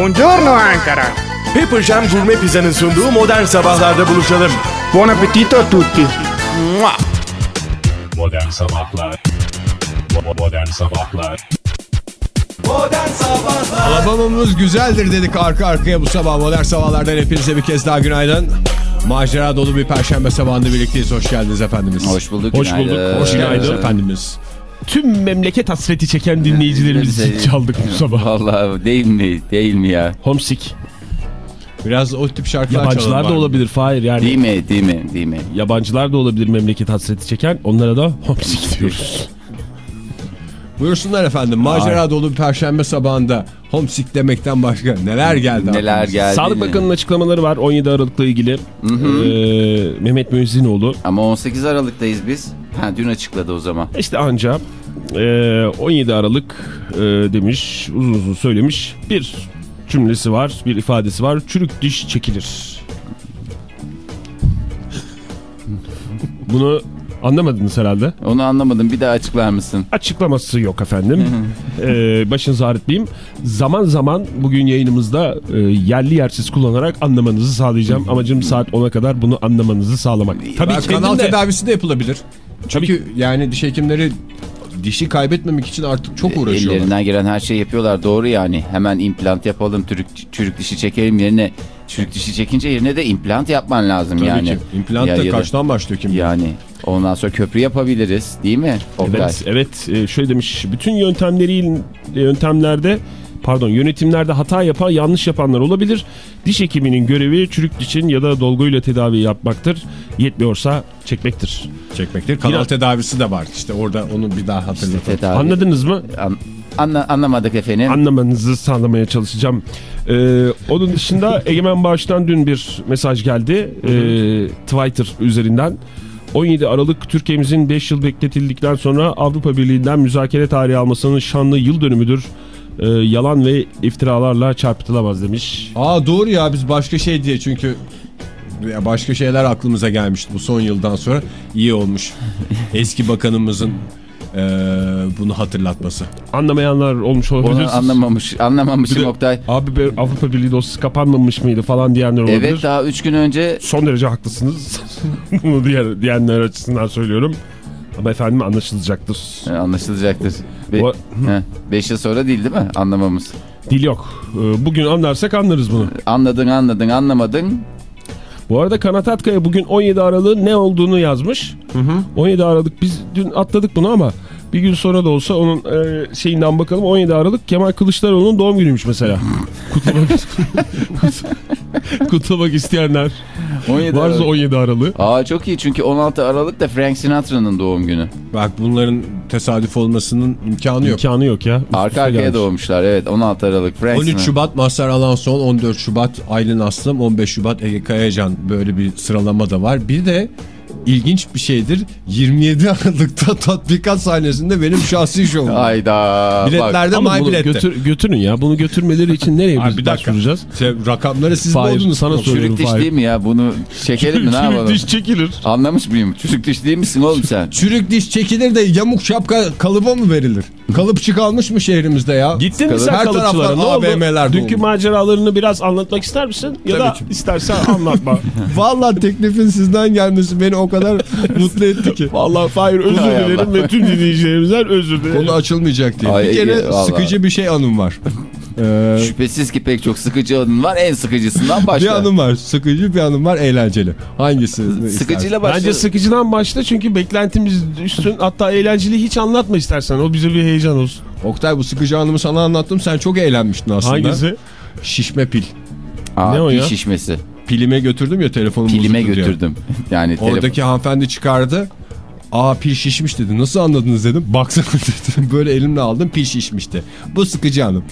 Buongiorno Ankara. Pepper Jam Gourmet Pizza'nın sunduğu modern sabahlarda buluşalım. Buon appetito a tutti. Mua! Modern Sabahlar Modern Sabahlar Alabamamız güzeldir dedik arka arkaya bu sabah modern sabahlardan hepinize bir kez daha günaydın. Macera dolu bir perşembe sabahında birlikteyiz. Hoş geldiniz efendimiz. Hoş bulduk. Hoş bulduk, hoş Günaydın. efendimiz. Tüm memleket hasreti çeken dinleyicilerimiz için çaldık bu sabah. Vallahi değil mi? Değil mi ya? Homesick. Biraz o tip şarkılar. Yabancılar da olabilir Fahir yani. Değil mi? Değil mi? Değil mi? Yabancılar da olabilir memleket hasreti çeken. Onlara da homesick diyoruz. Buyursunlar efendim. Macera dolu bir perşembe sabahında homesick demekten başka neler geldi? Neler aklınıza? geldi? Sağlık Bakanı'nın açıklamaları var 17 Aralık'la ilgili. Ee, Mehmet Müezzinoğlu. Ama 18 Aralık'tayız biz. Ha dün açıkladı o zaman. İşte anca ee, 17 Aralık ee, demiş uzun uzun söylemiş. Bir cümlesi var bir ifadesi var. Çürük diş çekilir. Bunu anlamadınız herhalde. Onu anlamadım. Bir daha açıklar mısın? Açıklaması yok efendim. ee, başınızı ağrıtmayayım. Zaman zaman bugün yayınımızda e, yerli yersiz kullanarak anlamanızı sağlayacağım. Amacım saat 10'a kadar bunu anlamanızı sağlamak. Tabii Ben kanal de tedavisi de yapılabilir. Çünkü yani diş hekimleri dişi kaybetmemek için artık çok uğraşıyorlar. Ellerinden gelen her şeyi yapıyorlar. Doğru yani. Hemen implant yapalım. Çürük, çürük dişi çekelim yerine. Çürük dişi çekince yerine de implant yapman lazım Tabii yani. ki. İmplant Ya- da ya kaçtan başlıyor kim bilir? Yani ondan sonra köprü yapabiliriz değil mi? Oktay? Evet, evet e, şöyle demiş. Bütün yöntemleri yöntemlerde pardon yönetimlerde hata yapan yanlış yapanlar olabilir. Diş hekiminin görevi çürük dişin ya da dolguyla tedavi yapmaktır. Yetmiyorsa çekmektir. Çekmektir. Kanal Biraz- tedavisi de var. İşte orada onu bir daha hatırlatalım. Tedavi. Anladınız mı? An- anla- anlamadık efendim. Anlamanızı sağlamaya çalışacağım. Ee, onun dışında Egemen Bağış'tan dün bir mesaj geldi. Ee, Twitter üzerinden. 17 Aralık Türkiye'mizin 5 yıl bekletildikten sonra Avrupa Birliği'nden müzakere tarihi almasının şanlı yıl dönümüdür. Ee, yalan ve iftiralarla çarpıtılamaz demiş. Aa doğru ya biz başka şey diye çünkü ya başka şeyler aklımıza gelmişti bu son yıldan sonra iyi olmuş. Eski bakanımızın eee, bunu hatırlatması. Anlamayanlar olmuş olabilir. Onu anlamamış, Bir de, anlamamışım Oktay. Abi be, Avrupa Birliği dosyası kapanmamış mıydı falan diyenler olabilir. Evet daha 3 gün önce Son derece haklısınız. Bunu diğer, diyenler açısından söylüyorum. Ama efendim anlaşılacaktır. e, anlaşılacaktır. Bu- 5 yıl sonra değil değil mi anlamamız? Dil yok. Ee, Bugün anlarsak anlarız bunu. Anladın anladın anlamadın. Bu arada Kanat Atkaya bugün 17 Aralık'ın ne olduğunu yazmış. 17 Aralık biz dün atladık bunu ama bir gün sonra da olsa onun e, şeyinden bakalım. 17 Aralık Kemal Kılıçdaroğlu'nun doğum günüymüş mesela. Kutlamak, kutlamak isteyenler 17 varsa Aralık. 17 Aralık. Aa çok iyi çünkü 16 Aralık da Frank Sinatra'nın doğum günü. Bak bunların tesadüf olmasının imkanı yok. İmkanı yok ya. Üst Arka arkaya gelmiş. doğmuşlar evet 16 Aralık Frank 13 Sinatra. Şubat Mazhar Alanson, 14 Şubat Aylin Aslım, 15 Şubat Ege Kayacan böyle bir sıralama da var. Bir de ilginç bir şeydir 27 Aralık'ta tatbikat sahnesinde benim şahsi şovum. Hayda. Biletlerde Ama my bunu bilette. götür, götürün ya. Bunu götürmeleri için nereye Abi biz bir dakika. başvuracağız? Şey, rakamları siz Fahir, oldunuz? sana söylüyorum. çürük diş değil mi ya bunu çekelim mi ne yapalım? Diş çekilir. Anlamış mıyım? Çürük diş değil misin oğlum sen? Çürük diş çekilir de yamuk şapka kalıba mı verilir? Kalıpçı kalmış mı şehrimizde ya? Gittin mi sen Her kalıpçılara? Ne oldu? AVM'ler Dünkü dolu. maceralarını biraz anlatmak ister misin? Ya Tabii da ki. istersen anlatma. Vallahi teklifin sizden gelmesi beni o kadar mutlu etti ki. Vallahi Fahir özür dilerim ve tüm dinleyicilerimizden özür dilerim. Konu açılmayacak diye. Ay, bir kere sıkıcı bir şey anım var. Ee, Şüphesiz ki pek çok sıkıcı anın var. En sıkıcısından bir başla. anım var. Sıkıcı bir anım var. Eğlenceli. Hangisi? Sıkıcıyla başla. Bence sıkıcıdan başla çünkü beklentimiz üstün. Hatta eğlenceli hiç anlatma istersen. O bize bir heyecan olsun. Oktay bu sıkıcı anımı sana anlattım. Sen çok eğlenmiştin aslında. Hangisi? Şişme pil. Aa, Ne o pil ya? şişmesi. Pilime götürdüm ya telefonumu Pilime diye. götürdüm. Yani telefon. Oradaki hanımefendi çıkardı. Aa pil şişmiş dedi. Nasıl anladınız dedim. Baksana dedim. Böyle elimle aldım pil şişmişti. Bu sıkıcı anım.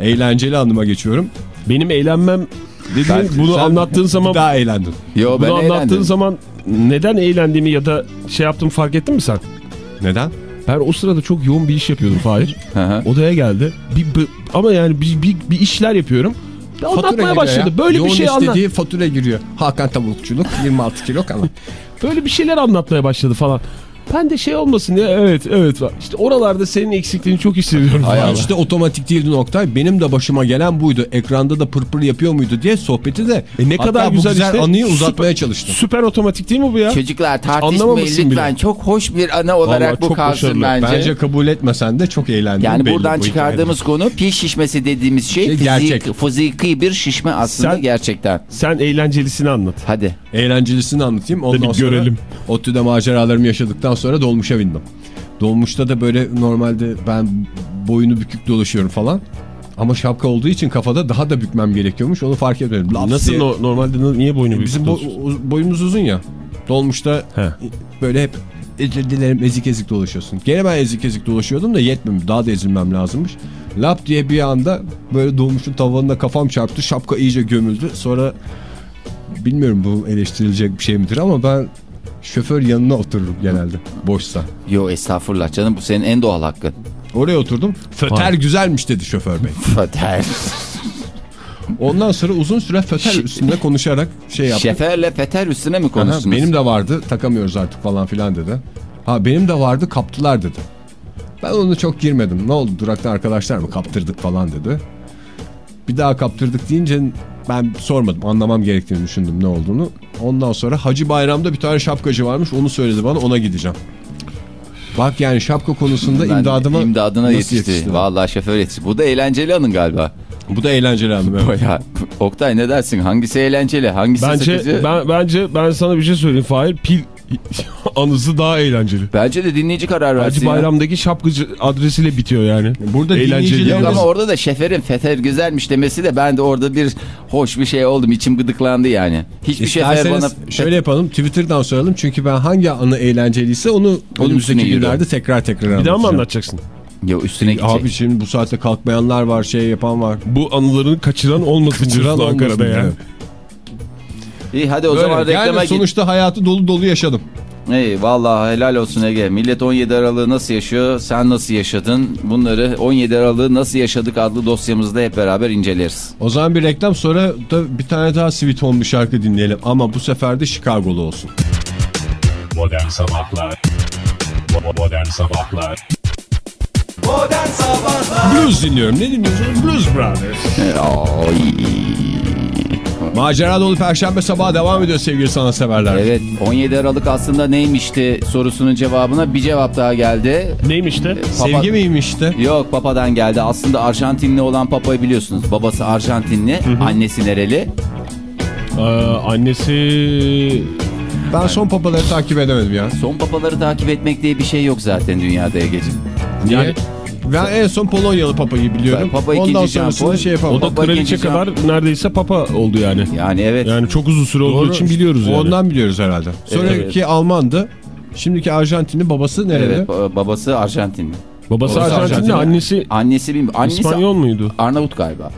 Eğlenceli anıma geçiyorum. Benim eğlenmem dediğin Sen- bunu anlattığın zaman daha eğlendin. Yo ben bunu anlattığın eğlendim. zaman neden eğlendiğimi ya da şey yaptığımı fark ettin mi sen? Neden? Ben o sırada çok yoğun bir iş yapıyordum Fahir. Odaya geldi. Bir, bir- ama yani bir, bir, bir işler yapıyorum. Ve anlatmaya başladı. ya. Böyle Yoğun bir şey anlat. fatura giriyor. Hakan tavukçuluk 26 kilo ama. Böyle bir şeyler anlatmaya başladı falan. Ben de şey olmasın ya evet evet. İşte oralarda senin eksikliğini çok hissediyorum. Hay Allah. Hiç de otomatik değildi Oktay. Benim de başıma gelen buydu. Ekranda da pırpır yapıyor muydu diye sohbeti de E ne hatta kadar bu güzel, işte. anıyı Süper- uzatmaya çalıştım. Süper otomatik değil mi bu ya? Çocuklar tartışmayın lütfen. bile. Çok hoş bir ana olarak Vallahi bu kalsın başarılı. bence. Bence kabul etmesen de çok eğlendim. Yani buradan bu çıkardığımız konu pil şişmesi dediğimiz şey, Şey fizik, gerçek. fiziki bir şişme aslında Sen- gerçekten. Sen eğlencelisini anlat. Hadi. hikayede. Eğlencelisini anlatayım. Ondan bir sonra görelim. ODTÜ'de maceralarımı yaşadıktan sonra dolmuşa bindim. Dolmuşta da böyle normalde ben boyunu bükük dolaşıyorum falan. Ama şapka olduğu için kafada daha da bükmem gerekiyormuş. Onu fark etmedim. Laps Nasıl diye- no- normalde niye boynu büyük Bizim tutuyorsun? bo- boyumuz uzun ya. Dolmuşta He. böyle hep özür dilerim ezik ezik dolaşıyorsun. Gene ben ezik ezik dolaşıyordum da yetmem. Daha da ezilmem lazımmış. Lap diye bir anda böyle dolmuşun tavanına kafam çarptı. Şapka iyice gömüldü. Sonra bilmiyorum bu eleştirilecek bir şey midir ama ben şoför yanına otururum genelde boşsa. Yo estağfurullah canım bu senin en doğal hakkın. Oraya oturdum. Föter güzelmiş dedi şoför bey. Fater. Ondan sonra uzun süre föter üstünde konuşarak şey yaptı. Şeferle feter üstüne mi Aha, konuştunuz? benim de vardı takamıyoruz artık falan filan dedi. Ha benim de vardı kaptılar dedi. Ben onu çok girmedim. Ne oldu durakta arkadaşlar mı kaptırdık falan dedi. Bir daha kaptırdık deyince ben sormadım. Anlamam gerektiğini düşündüm ne olduğunu. Ondan sonra Hacı Bayram'da bir tane şapkacı varmış. Onu söyledi bana ona gideceğim. Bak yani şapka konusunda Ben imdadıma imdadına yetişti. yetişti? Vallahi şoför yetişti. Bu da eğlenceli anın galiba. Bu da eğlenceli anım. evet. Oktay ne dersin? Hangisi eğlenceli? Hangisi Bence sıkıcı? ben, bence ben sana bir şey söyleyeyim Fahir. Pil anısı daha eğlenceli. Bence de dinleyici karar versin. Hacı ya. Bayram'daki şapkacı adresiyle bitiyor yani. Burada eğlenceli. Yok ama orada da şeferin feter güzelmiş demesi de ben de orada bir hoş bir şey oldum. İçim gıdıklandı yani. Hiçbir şefer bana... şöyle yapalım Twitter'dan soralım çünkü ben hangi anı eğlenceliyse onu üstüne önümüzdeki günlerde tekrar tekrar Bir daha mı anlatacağım. anlatacaksın? Ya üstüne gidecek. Abi şimdi bu saatte kalkmayanlar var şey yapan var. Bu anılarını kaçıran olmasın Kaçıran Ankara'da ya. diye. İyi hadi o Böyle, zaman reklama yani git. sonuçta hayatı dolu dolu yaşadım. İyi vallahi helal olsun Ege. Millet 17 Aralık'ı nasıl yaşıyor? Sen nasıl yaşadın? Bunları 17 Aralık'ı nasıl yaşadık adlı dosyamızda hep beraber inceleriz. O zaman bir reklam sonra da bir tane daha Sweet Home bir şarkı dinleyelim. Ama bu sefer de Chicago'lu olsun. Modern Sabahlar Bo- Modern Sabahlar Blues dinliyorum. Ne dinliyorsun? Blues Brothers. Macera dolu perşembe sabahı devam ediyor sevgili sanatseverler. Evet 17 Aralık aslında neymişti sorusunun cevabına bir cevap daha geldi. Neymiş de? Sevgi miymiş işte? Yok Papa'dan geldi. Aslında Arjantinli olan Papa'yı biliyorsunuz. Babası Arjantinli, annesi nereli? Ee, annesi... Ben son papaları takip edemedim ya. Son papaları takip etmek diye bir şey yok zaten dünyada Ege'ciğim. Niye? Yani- Ben en son Polonyalı papayı biliyorum. Ben Papa Ondan sonrasını şey yapamam. O da Baba kraliçe ikinci kadar neredeyse papa oldu yani. Yani evet. Yani çok uzun süre olduğu Doğru. için biliyoruz yani. Ondan biliyoruz herhalde. Sonraki Evet. Almandı. Şimdiki Arjantinli babası nerede? Evet, ba- babası Arjantinli. Babası Babası Arjantinli, Arjantinli. annesi Annesi bilmiyorum. Annesi İspanyol muydu? Arnavut galiba.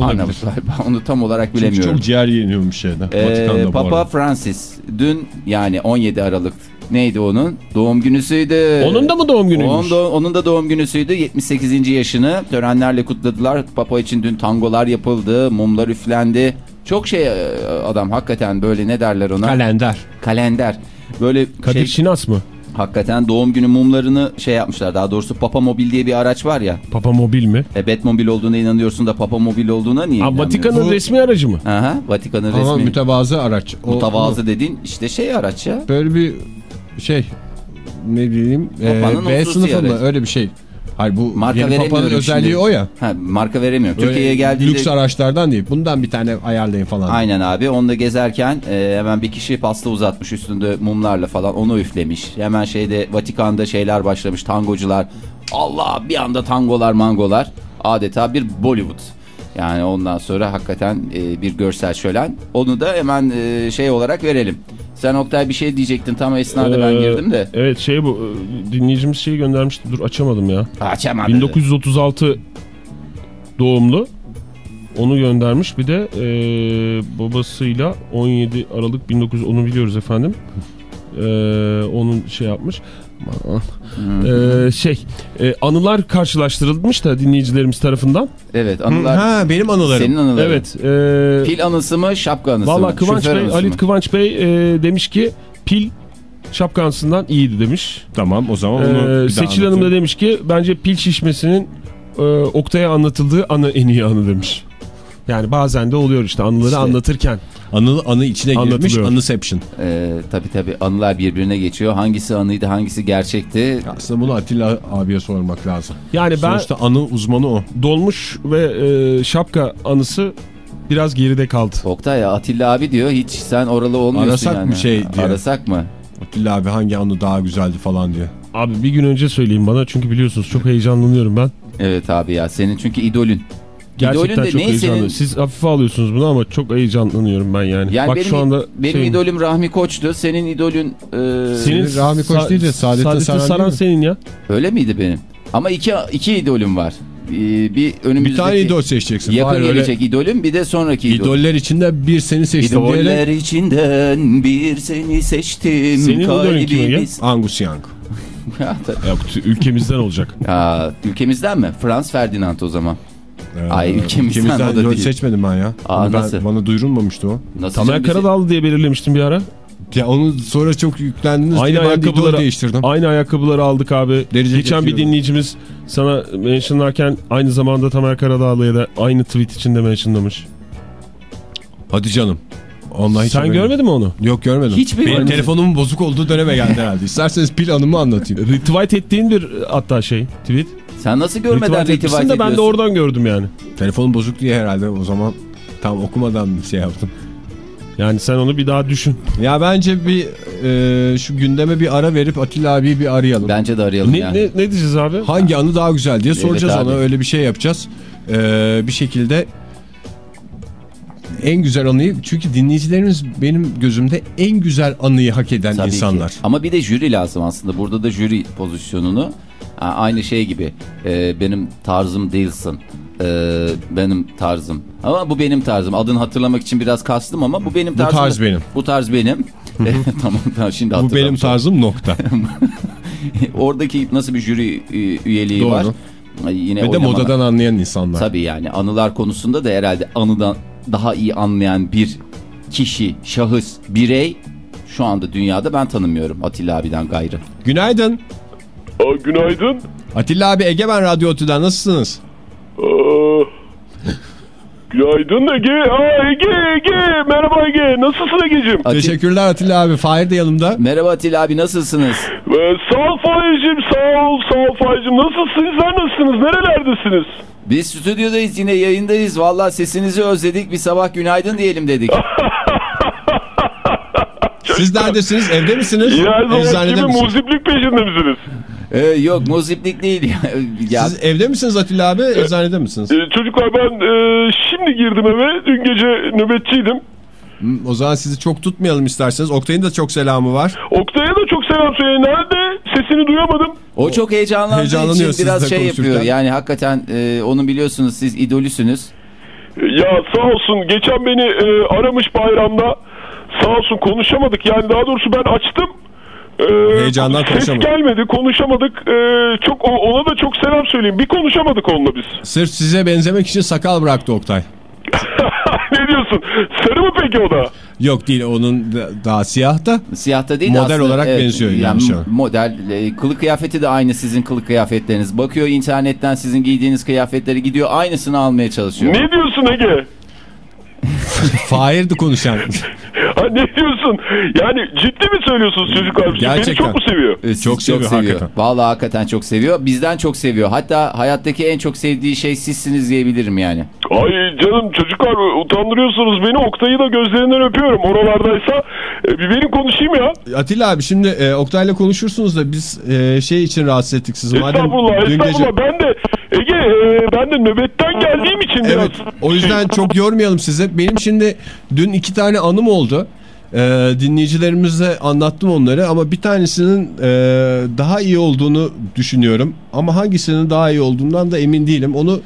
Arnavut galiba. Onu tam olarak Çünkü bilemiyorum. çok ciğer yeniyormuş şeyde. Ee, Vatikan'da Papa. Francis dün yani 17 Aralık neydi onun? Doğum günüsüydü. Onun da mı doğum günüymüş? Onun da, onun da doğum günüsüydü. 78. yaşını törenlerle kutladılar. Papa için dün tangolar yapıldı, mumlar üflendi. Çok şey e, adam hakikaten böyle ne derler ona? Kalender. Kalender. Böyle Kadir şey, Şinas mı? hakikaten doğum günü mumlarını şey yapmışlar. Daha doğrusu Papa Mobil diye bir araç var ya. Papa Mobil mi? E, Batmobil olduğuna inanıyorsun da Papa Mobil olduğuna niye inanmıyorsun? Vatikan'ın Bu- resmi aracı mı? Aha, Vatikan'ın Ama resmi. mütevazı araç. O- Mutavazı dediğin işte şey araç ya. Böyle bir şey ne Papa'nın e, B sınıfı mı öyle bir şey. Hayır bu Marka yeni Papa'nın özelliği şimdi. o ya. Ha, marka veremiyorum. Böyle Türkiye'ye geldiğinde... Lüks araçlardan değil. Bundan bir tane ayarlayın falan. Aynen abi. Onunla gezerken e, hemen bir kişi pasta uzatmış üstünde mumlarla falan onu üflemiş. Hemen şeyde Vatikan'da şeyler başlamış tangocular. Allah bir anda tangolar mangolar. Adeta bir Bollywood. Yani ondan sonra hakikaten e, bir görsel şölen. Onu da hemen e, şey olarak verelim. Sen Oktay bir şey diyecektin tam esnada ben Ee, girdim de. Evet şey bu dinleyicimiz şeyi göndermişti dur açamadım ya. Açamadı. 1936 doğumlu. Onu göndermiş. Bir de e, babasıyla 17 Aralık 1900 onu biliyoruz efendim. E, onun şey yapmış. E, şey e, anılar karşılaştırılmış da dinleyicilerimiz tarafından. Evet Hı, anılar. Ha benim anılarım. Senin anıların. Evet. E, Pil anısı mı şapka anısı Valla mı? Kıvanç Şoför Bey, anısı mı? Kıvanç Bey e, demiş ki pil şapkansından iyiydi demiş. Tamam o zaman onu bir Ee, Seçil Hanım da demiş ki bence pil şişmesinin e, Oktay'a anlatıldığı anı en iyi anı demiş. Yani bazen de oluyor işte anıları İşte. anlatırken. Anı, anı içine girmiş. Anıception. Ee, tabii tabii anılar birbirine geçiyor. Hangisi anıydı hangisi gerçekti? Aslında bunu Atilla abiye sormak lazım. Yani ben Sonuçta anı uzmanı o. dolmuş ve e, şapka anısı biraz geride kaldı. Oktay Atilla abi diyor hiç sen oralı olmuyorsun Arasak yani. mı şey diye? Arasak mı? Atilla abi hangi anı daha güzeldi falan diye. Abi bir gün önce söyleyin bana çünkü biliyorsunuz çok heyecanlanıyorum ben. Evet abi ya senin çünkü idolün. Gerçekten İdolün de çok heyecanlı. senin? Siz hafife alıyorsunuz bunu ama çok heyecanlanıyorum ben yani. Yani Bak benim, şu anda benim şeyim- idolüm Rahmi Koç'tu. Senin idolün e, Senin Rahmi Koç Sa- değil de Saadettin Saran değil mi? senin ya. öyle miydi benim? Ama iki, iki idolüm var. Ee, bir önümüzdeki Bir tane idol seçeceksin. yakın Hayır, öyle gelecek idolüm bir de sonraki idol. İdoller içinde bir seni seçtim İdoller diyerek içinden bir seni seçtim. Senin idolün kim Angus Young. Ya, tabii. Ya, bu ülkemizden olacak. Aa, ülkemizden mi? Frans Ferdinand o zaman. Ee, Ay, ülkemizden o da değil. seçmedim ben ya. Aa, ben, nasıl? Bana duyurulmamıştı o. Nasıl Tamer Karadağlı diye belirlemiştim bir ara. Ya onu sonra çok yüklendiniz Aynı ayakkabıları değiştirdim. Aynı ayakkabıları aldık abi. Deri Geçen bir dinleyicimiz sana mentionlarken aynı zamanda Tamer Karadağlı'ya da aynı tweet içinde mentionlamış. Hadi canım. Hiç Sen görmedin mi onu? Yok görmedim. Hiç Benim bilmiyorum. telefonumun bozuk olduğu döneme geldi herhalde. İsterseniz pil anımı anlatayım. Retweet ettiğin bir hatta şey tweet. Sen nasıl görmeden Retweet retweet etmişsin de ben de ediyorsun? oradan gördüm yani. Telefonum bozuk diye herhalde o zaman tam okumadan şey yaptım. Yani sen onu bir daha düşün. Ya bence bir e, şu gündeme bir ara verip Atilla abiyi bir arayalım. Bence de arayalım Ne, yani. ne, ne diyeceğiz abi? Hangi anı daha güzel diye soracağız abi. ona öyle bir şey yapacağız. Ee, bir şekilde en güzel anıyı çünkü dinleyicilerimiz benim gözümde en güzel anıyı hak eden Tabii insanlar. ki. Ama bir de jüri lazım aslında. Burada da jüri pozisyonunu aynı şey gibi. Ee, benim tarzım değilsin. Ee, benim tarzım. Ama bu benim tarzım. Adını hatırlamak için biraz kastım ama bu benim Bu tarzım. tarz benim. Bu tarz benim. tamam tamam şimdi Bu benim tarzım nokta. Oradaki nasıl bir jüri e, üyeliği Doğru. var. Yine Ve de oynamalar- modadan anlayan insanlar. Tabii yani anılar konusunda da herhalde anıdan daha iyi anlayan bir kişi, şahıs, birey şu anda dünyada ben tanımıyorum Atilla abiden gayrı. Günaydın. Aa, günaydın. Atilla abi Egemen Radyo Otü'den nasılsınız? Aa, günaydın Ege. Aa, Ege, Ege. Merhaba Ege. Nasılsın Ege'cim? Ati- Teşekkürler Atilla abi. Fahir de yanımda. Merhaba Atilla abi nasılsınız? Ee, sağ ol Fahir'cim. Sağ ol, sağ ol Fahir'cim. Nasılsınız? Sizler nasılsınız? Nerelerdesiniz? Biz stüdyodayız yine yayındayız. Vallahi sesinizi özledik. Bir sabah günaydın diyelim dedik. Siz neredesiniz? Evde misiniz? Zaman Eczanede misiniz? muziplik peşinde misiniz? Ee, yok muziplik değil ya. Siz evde misiniz Atilla abi? Eczanede misiniz? Ee, çocuklar ben e, şimdi girdim eve. Dün gece nöbetçiydim. Hmm, O zaman sizi çok tutmayalım isterseniz. Oktay'ın da çok selamı var. Oktay'a da çok selam söyleyin. Nerede? Sesini duyamadım. o çok heyecanlandığı Heyecanlanıyor için biraz şey yapıyor. Yani hakikaten e, onun biliyorsunuz siz idolüsünüz. Ya sağ olsun geçen beni e, aramış bayramda sağ olsun konuşamadık yani daha doğrusu ben açtım. E, Heyecandan ses konuşamadık. gelmedi konuşamadık E, çok ona da çok selam söyleyeyim bir konuşamadık onunla biz. Sırf size benzemek için sakal bıraktı Oktay. ne diyorsun sarı mı peki o da? Yok değil onun da- daha siyah da. Siyahta değil de Model aslında, olarak benziyor yani şu an. Model, e, kılık kıyafeti de aynı sizin kılık kıyafetleriniz. Bakıyor internetten sizin giydiğiniz kıyafetleri gidiyor aynısını almaya çalışıyor. Ne diyorsun Ege? Fahir'di konuşan. Ne diyorsun? Yani ciddi mi söylüyorsunuz çocuklar? Beni Gerçekten. çok mu seviyor? E, siz Çok seviyor hakikaten. Vallahi hakikaten çok seviyor. Bizden çok seviyor. Hatta hayattaki en çok sevdiği şey sizsiniz diyebilirim yani. Ay canım çocuklar utandırıyorsunuz beni. Oktay'ı da gözlerinden öpüyorum. Oralardaysa e, bir benim konuşayım ya. Atilla abi şimdi e, Oktay'la konuşursunuz da biz e, şey için rahatsız ettik sizi. Madem Estağfurullah, dün estağfurullah. gece... Ben de Ege, e, ben de nöbetten geldiğim için biraz... Evet o yüzden çok yormayalım sizi. Benim şimdi dün iki tane anım oldu. Ee, dinleyicilerimize anlattım onları ama bir tanesinin e, daha iyi olduğunu düşünüyorum. Ama hangisinin daha iyi olduğundan da emin değilim. Onu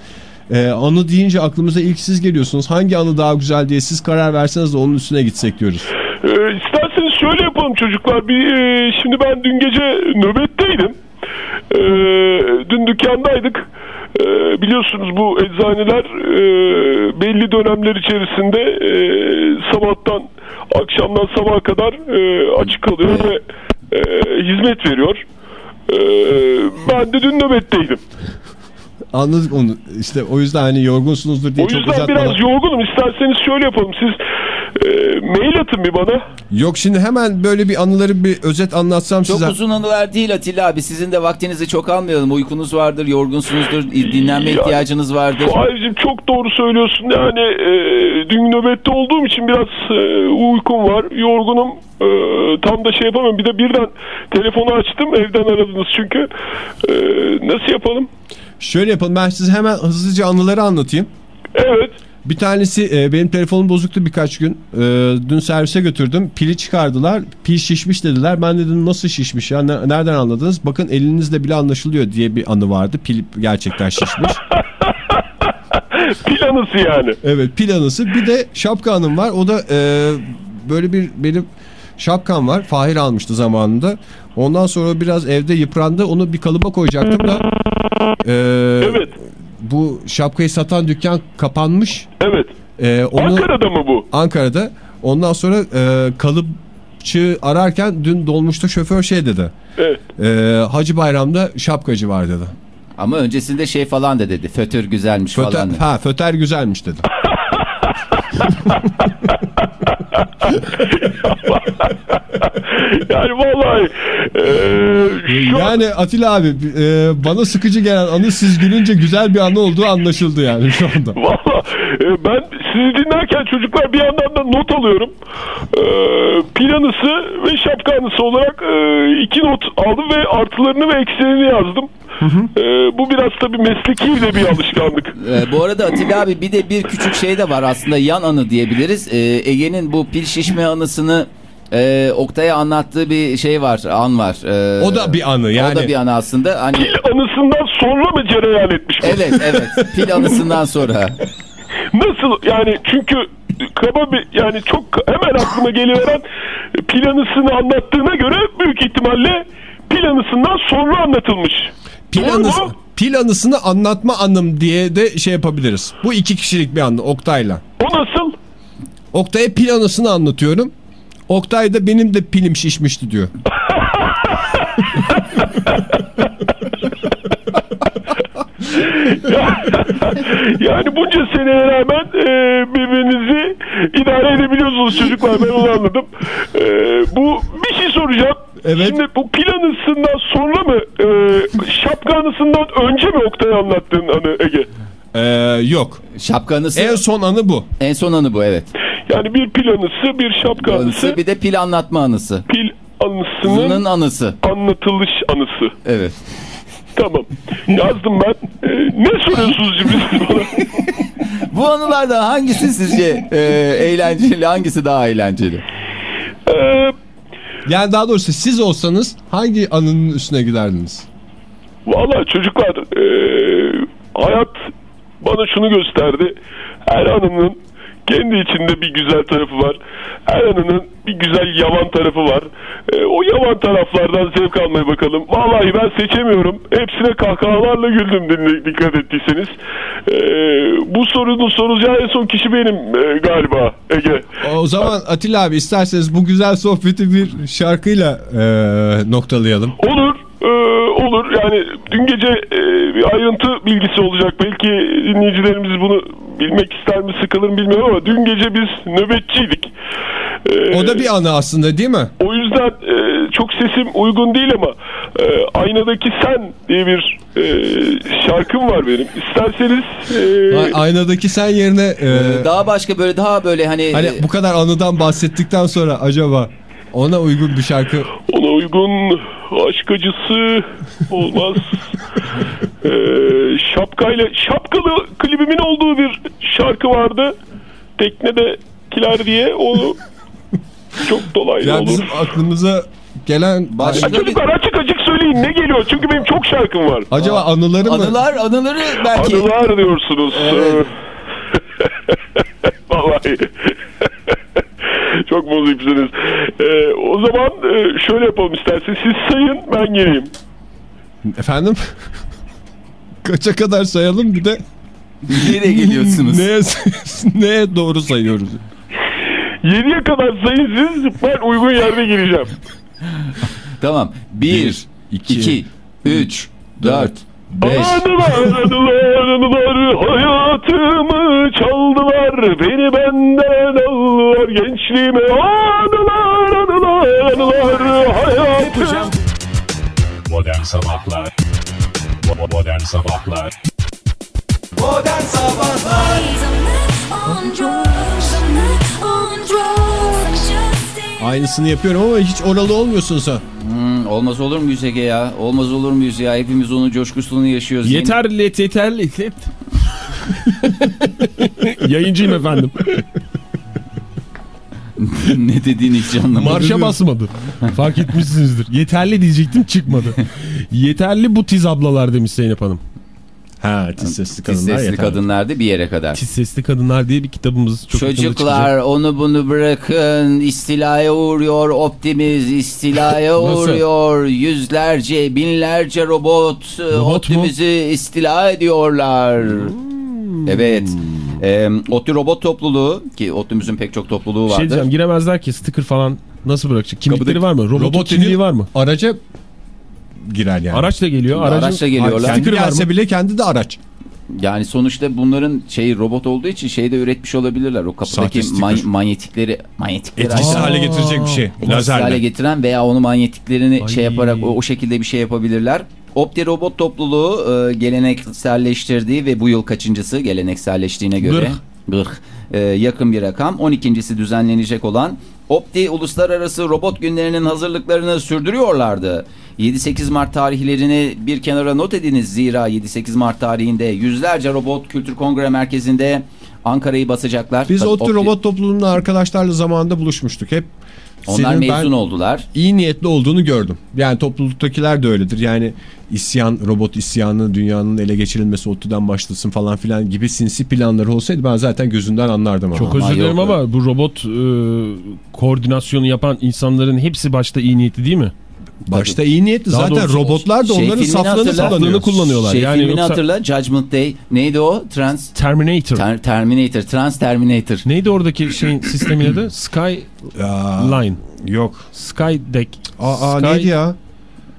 e, anı deyince aklımıza ilk siz geliyorsunuz. Hangi anı daha güzel diye siz karar verseniz de onun üstüne gitsek diyoruz. E, isterseniz şöyle yapalım çocuklar. Bir, e, şimdi ben dün gece nöbetteydim. E, dün dükkandaydık. E, biliyorsunuz bu eczaneler e, belli dönemler içerisinde e, sabahtan akşamdan sabaha kadar e, açık kalıyor ve e, hizmet veriyor. E, ben de dün nöbetteydim. Anladık onu. İşte o yüzden hani yorgunsunuzdur diye O çok yüzden uzatmadan. biraz yorgunum. İsterseniz şöyle yapalım. Siz e, mail atın bir bana. Yok şimdi hemen böyle bir anıları bir özet anlatsam Çok size. uzun anılar değil Atilla abi. Sizin de vaktinizi çok almayalım. Uykunuz vardır, yorgunsunuzdur, dinlenme Ya, ihtiyacınız vardır. Fahir'cim çok doğru söylüyorsun. Yani e, dün nöbette olduğum için biraz e, uykum var. Yorgunum. E, tam da şey yapamam. Bir de birden telefonu açtım. Evden aradınız çünkü. E, nasıl yapalım? Şöyle yapalım ben size hemen hızlıca anıları anlatayım. Evet. Bir tanesi e, benim telefonum bozuktu birkaç gün. E, dün servise götürdüm. Pili çıkardılar. Pil şişmiş dediler. Ben dedim nasıl şişmiş ya Ne- nereden anladınız? Bakın elinizle bile anlaşılıyor diye bir anı vardı. Pil gerçekten şişmiş. Planısı yani. evet pil anısı. Bir de şapka anım var. O da e, böyle bir benim şapkam var. Fahir almıştı zamanında. Ondan sonra biraz evde yıprandı. Onu bir kalıba koyacaktım da. e, Evet. Bu şapkayı satan dükkan kapanmış. Evet. E, onu... Ankara'da mı bu? Ankara'da. Ondan sonra e, kalıpçı ararken dün dolmuşta şoför şey dedi. Evet. E, Hacı Bayram'da şapkacı var dedi. Ama öncesinde şey falan da dedi. Fötür güzelmiş Föter, falan. dedi. ha föter güzelmiş dedi. Yani vallahi e, şu an- Yani Atilla abi e, bana sıkıcı gelen anı siz gülünce güzel bir anı olduğu anlaşıldı yani şu anda. Valla e, ben sizi dinlerken çocuklar bir yandan da not alıyorum. E, planısı ve şapka anısı olarak e, iki not aldım ve artılarını ve eksilerini yazdım. E, bu biraz tabii mesleki de bir alışkanlık. Ee, bu arada Atilla abi bir de bir küçük şey de var aslında yan anı diyebiliriz. Ee, Ege'nin bu pil şişme anısını e, Oktay'a anlattığı bir şey var, an var. Ee, O da bir anı yani. O da bir anı aslında. Hani Pil anısından sonra mı cereyan etmiş bu? evet evet pil anısından sonra. Nasıl yani çünkü kaba bir yani çok hemen aklıma geliveren pil anısını anlattığına göre büyük ihtimalle pil anısından sonra anlatılmış. Pil, anısı, pil anısını anlatma anım diye de şey yapabiliriz. Bu iki kişilik bir anı Oktay'la. O nasıl? Oktay'a pil anısını anlatıyorum. Oktay da benim de pilim şişmişti diyor. Yani bunca seneye rağmen e, birbirinizi idare edebiliyorsunuz çocuklar ben onu anladım. E, bu bir şey soracağım. Evet. Şimdi bu pil anısından sonra mı e, şapka anısından önce mi Oktay anlattığın anı Ege? Ee, yok. Şapka anısı En son anı bu. en son anı bu evet. Yani bir pil anısı bir şapka anısı Anısı bir de pil anlatma anısı. pil anısının Zının anısı. anlatılış anısı. Evet. Tamam. Yazdım ben. E, ne soruyorsunuz şimdi siz bana? Bu anılardan hangisi sizce e, eğlenceli hangisi daha eğlenceli? E, Yani daha doğrusu siz olsanız hangi anının üstüne giderdiniz? Valla çocuklar e, hayat bana şunu gösterdi. Her anının kendi içinde bir güzel tarafı var. Her anının bir güzel yavan tarafı var. E, o yavan taraflardan zevk almaya bakalım. Vallahi ben seçemiyorum. Hepsine kahkahalarla güldüm dinle, dikkat ettiyseniz. E, bu sorunun sorulacağı en son kişi benim e, galiba Ege. O zaman Atilla abi isterseniz bu güzel sohbeti bir şarkıyla e, noktalayalım. Olur, e, olur. Yani dün gece e, bir ayrıntı bilgisi olacak. Belki dinleyicilerimiz bunu bilmek ister mi, sıkılır mı bilmiyorum ama dün gece biz nöbetçiydik. E, O da bir anı aslında değil mi? O yüzden e, çok sesim uygun değil ama e, Aynadaki Sen diye bir e, şarkım var benim. İsterseniz e, Aynadaki sen yerine e, Daha başka böyle daha böyle hani, hani bu kadar anıdan bahsettikten sonra acaba ona uygun bir şarkı Ona uygun aşk acısı olmaz. ee, şapkayla şapkalı klibimin olduğu bir şarkı vardı. Teknede kiler diye onu çok dolaylı ya olur. bizim aklımıza gelen Başka- Çocuklar açık açık söyleyin ne geliyor? Çünkü benim çok şarkım var. acaba anıları mı? anılar anıları belki Anılar diyorsunuz. Evet. Vallahi. Çok muzipsiniz. Ee, o zaman e, şöyle yapalım isterseniz. Siz sayın ben geleyim. Efendim? Kaça kadar sayalım bir de nereye geliyorsunuz? neye, neye doğru sayıyoruz? 7'ye kadar sayın siz ben uygun yerde gireceğim. Tamam. 1, iki, 2, 3, 4, 5. Anılar anılar anılar hayatımı çaldılar. Beni benden aldılar gençliğime. Anılar anılar anılar hayatımı Modern Sabahlar. Modern Sabahlar. I'm just Aynısını yapıyorum ama hiç oralı olmuyorsun sen. Olmaz olur muyuz Ege ya? Olmaz olur muyuz ya? Hepimiz onun coşkusunu yaşıyoruz. Yeter let yeter let let. Yayıncıyım efendim. ne dediğini hiç anlamadım. Marşa basmadı. Fark etmişsinizdir. Yeterli diyecektim çıkmadı. Yeterli bu tiz ablalar demiş Zeynep Hanım. Ha tiz sesli Tiz kadınlar sesli yeter. kadınlar bir yere kadar. Tiz sesli kadınlar diye bir kitabımız çok Çocuklar onu bunu bırakın istilaya uğruyor Optimiz istilaya uğruyor yüzlerce binlerce robot, e, Robot mu? Optimiz'i istila ediyorlar. Evet. Ee, Opti robot topluluğu ki Optimiz'in pek çok topluluğu Şey vardır. diyeceğim giremezler ki sticker falan nasıl bırakacak? Kimlikleri Kapıdaki- var mı? Robotun Robot kimliği var mı? Araca girer yani. Araçla geliyor. Araçla Aracın... geliyorlar. Kendi gelse bile kendi de araç. Yani sonuçta bunların şeyi robot olduğu için şeyi de üretmiş olabilirler. O kapıdaki man- manyetikleri manyetikleri Etkisiz aslında- hale getirecek bir şey. etkisiz Lazerle. hale getiren veya onu manyetiklerini Ay. şey yaparak o, o şekilde bir şey yapabilirler. Opti robot topluluğu e, gelenekselleştirdiği ve bu yıl kaçıncısı gelenekselleştiğine göre Gırk. E, yakın bir rakam 12.si düzenlenecek olan Opti Uluslararası Robot Günlerinin hazırlıklarını sürdürüyorlardı. 7-8 Mart tarihlerini bir kenara not ediniz zira 7-8 Mart tarihinde yüzlerce robot kültür kongre merkezinde Ankara'yı basacaklar. Biz Opti Robot topluluğunda arkadaşlarla zamanında buluşmuştuk. Hep Onlar senin mezun oldular. iyi niyetli olduğunu gördüm. Yani topluluktakiler de öyledir. Yani isyan, robot isyanı, dünyanın ele geçirilmesi ODTÜ'den başlasın falan filan gibi sinsi planları olsaydı ben zaten gözünden anlardım. Çok ama. özür dilerim ama bu robot e, koordinasyonu yapan insanların hepsi başta iyi niyetli değil mi? Başta iyi niyetli. Daha Zaten doğrusu robotlar da şey onların kullanıyor. Saflığını kullanıyorlar. Şey yani filmini yoksa hatırla Judgment Day neydi o? Trans Terminator. Ter- Terminator, Trans Terminator. Neydi oradaki şeyin sistemin adı? Sky Line. yok. Sky Deck. Aa, Sky, neydi ya?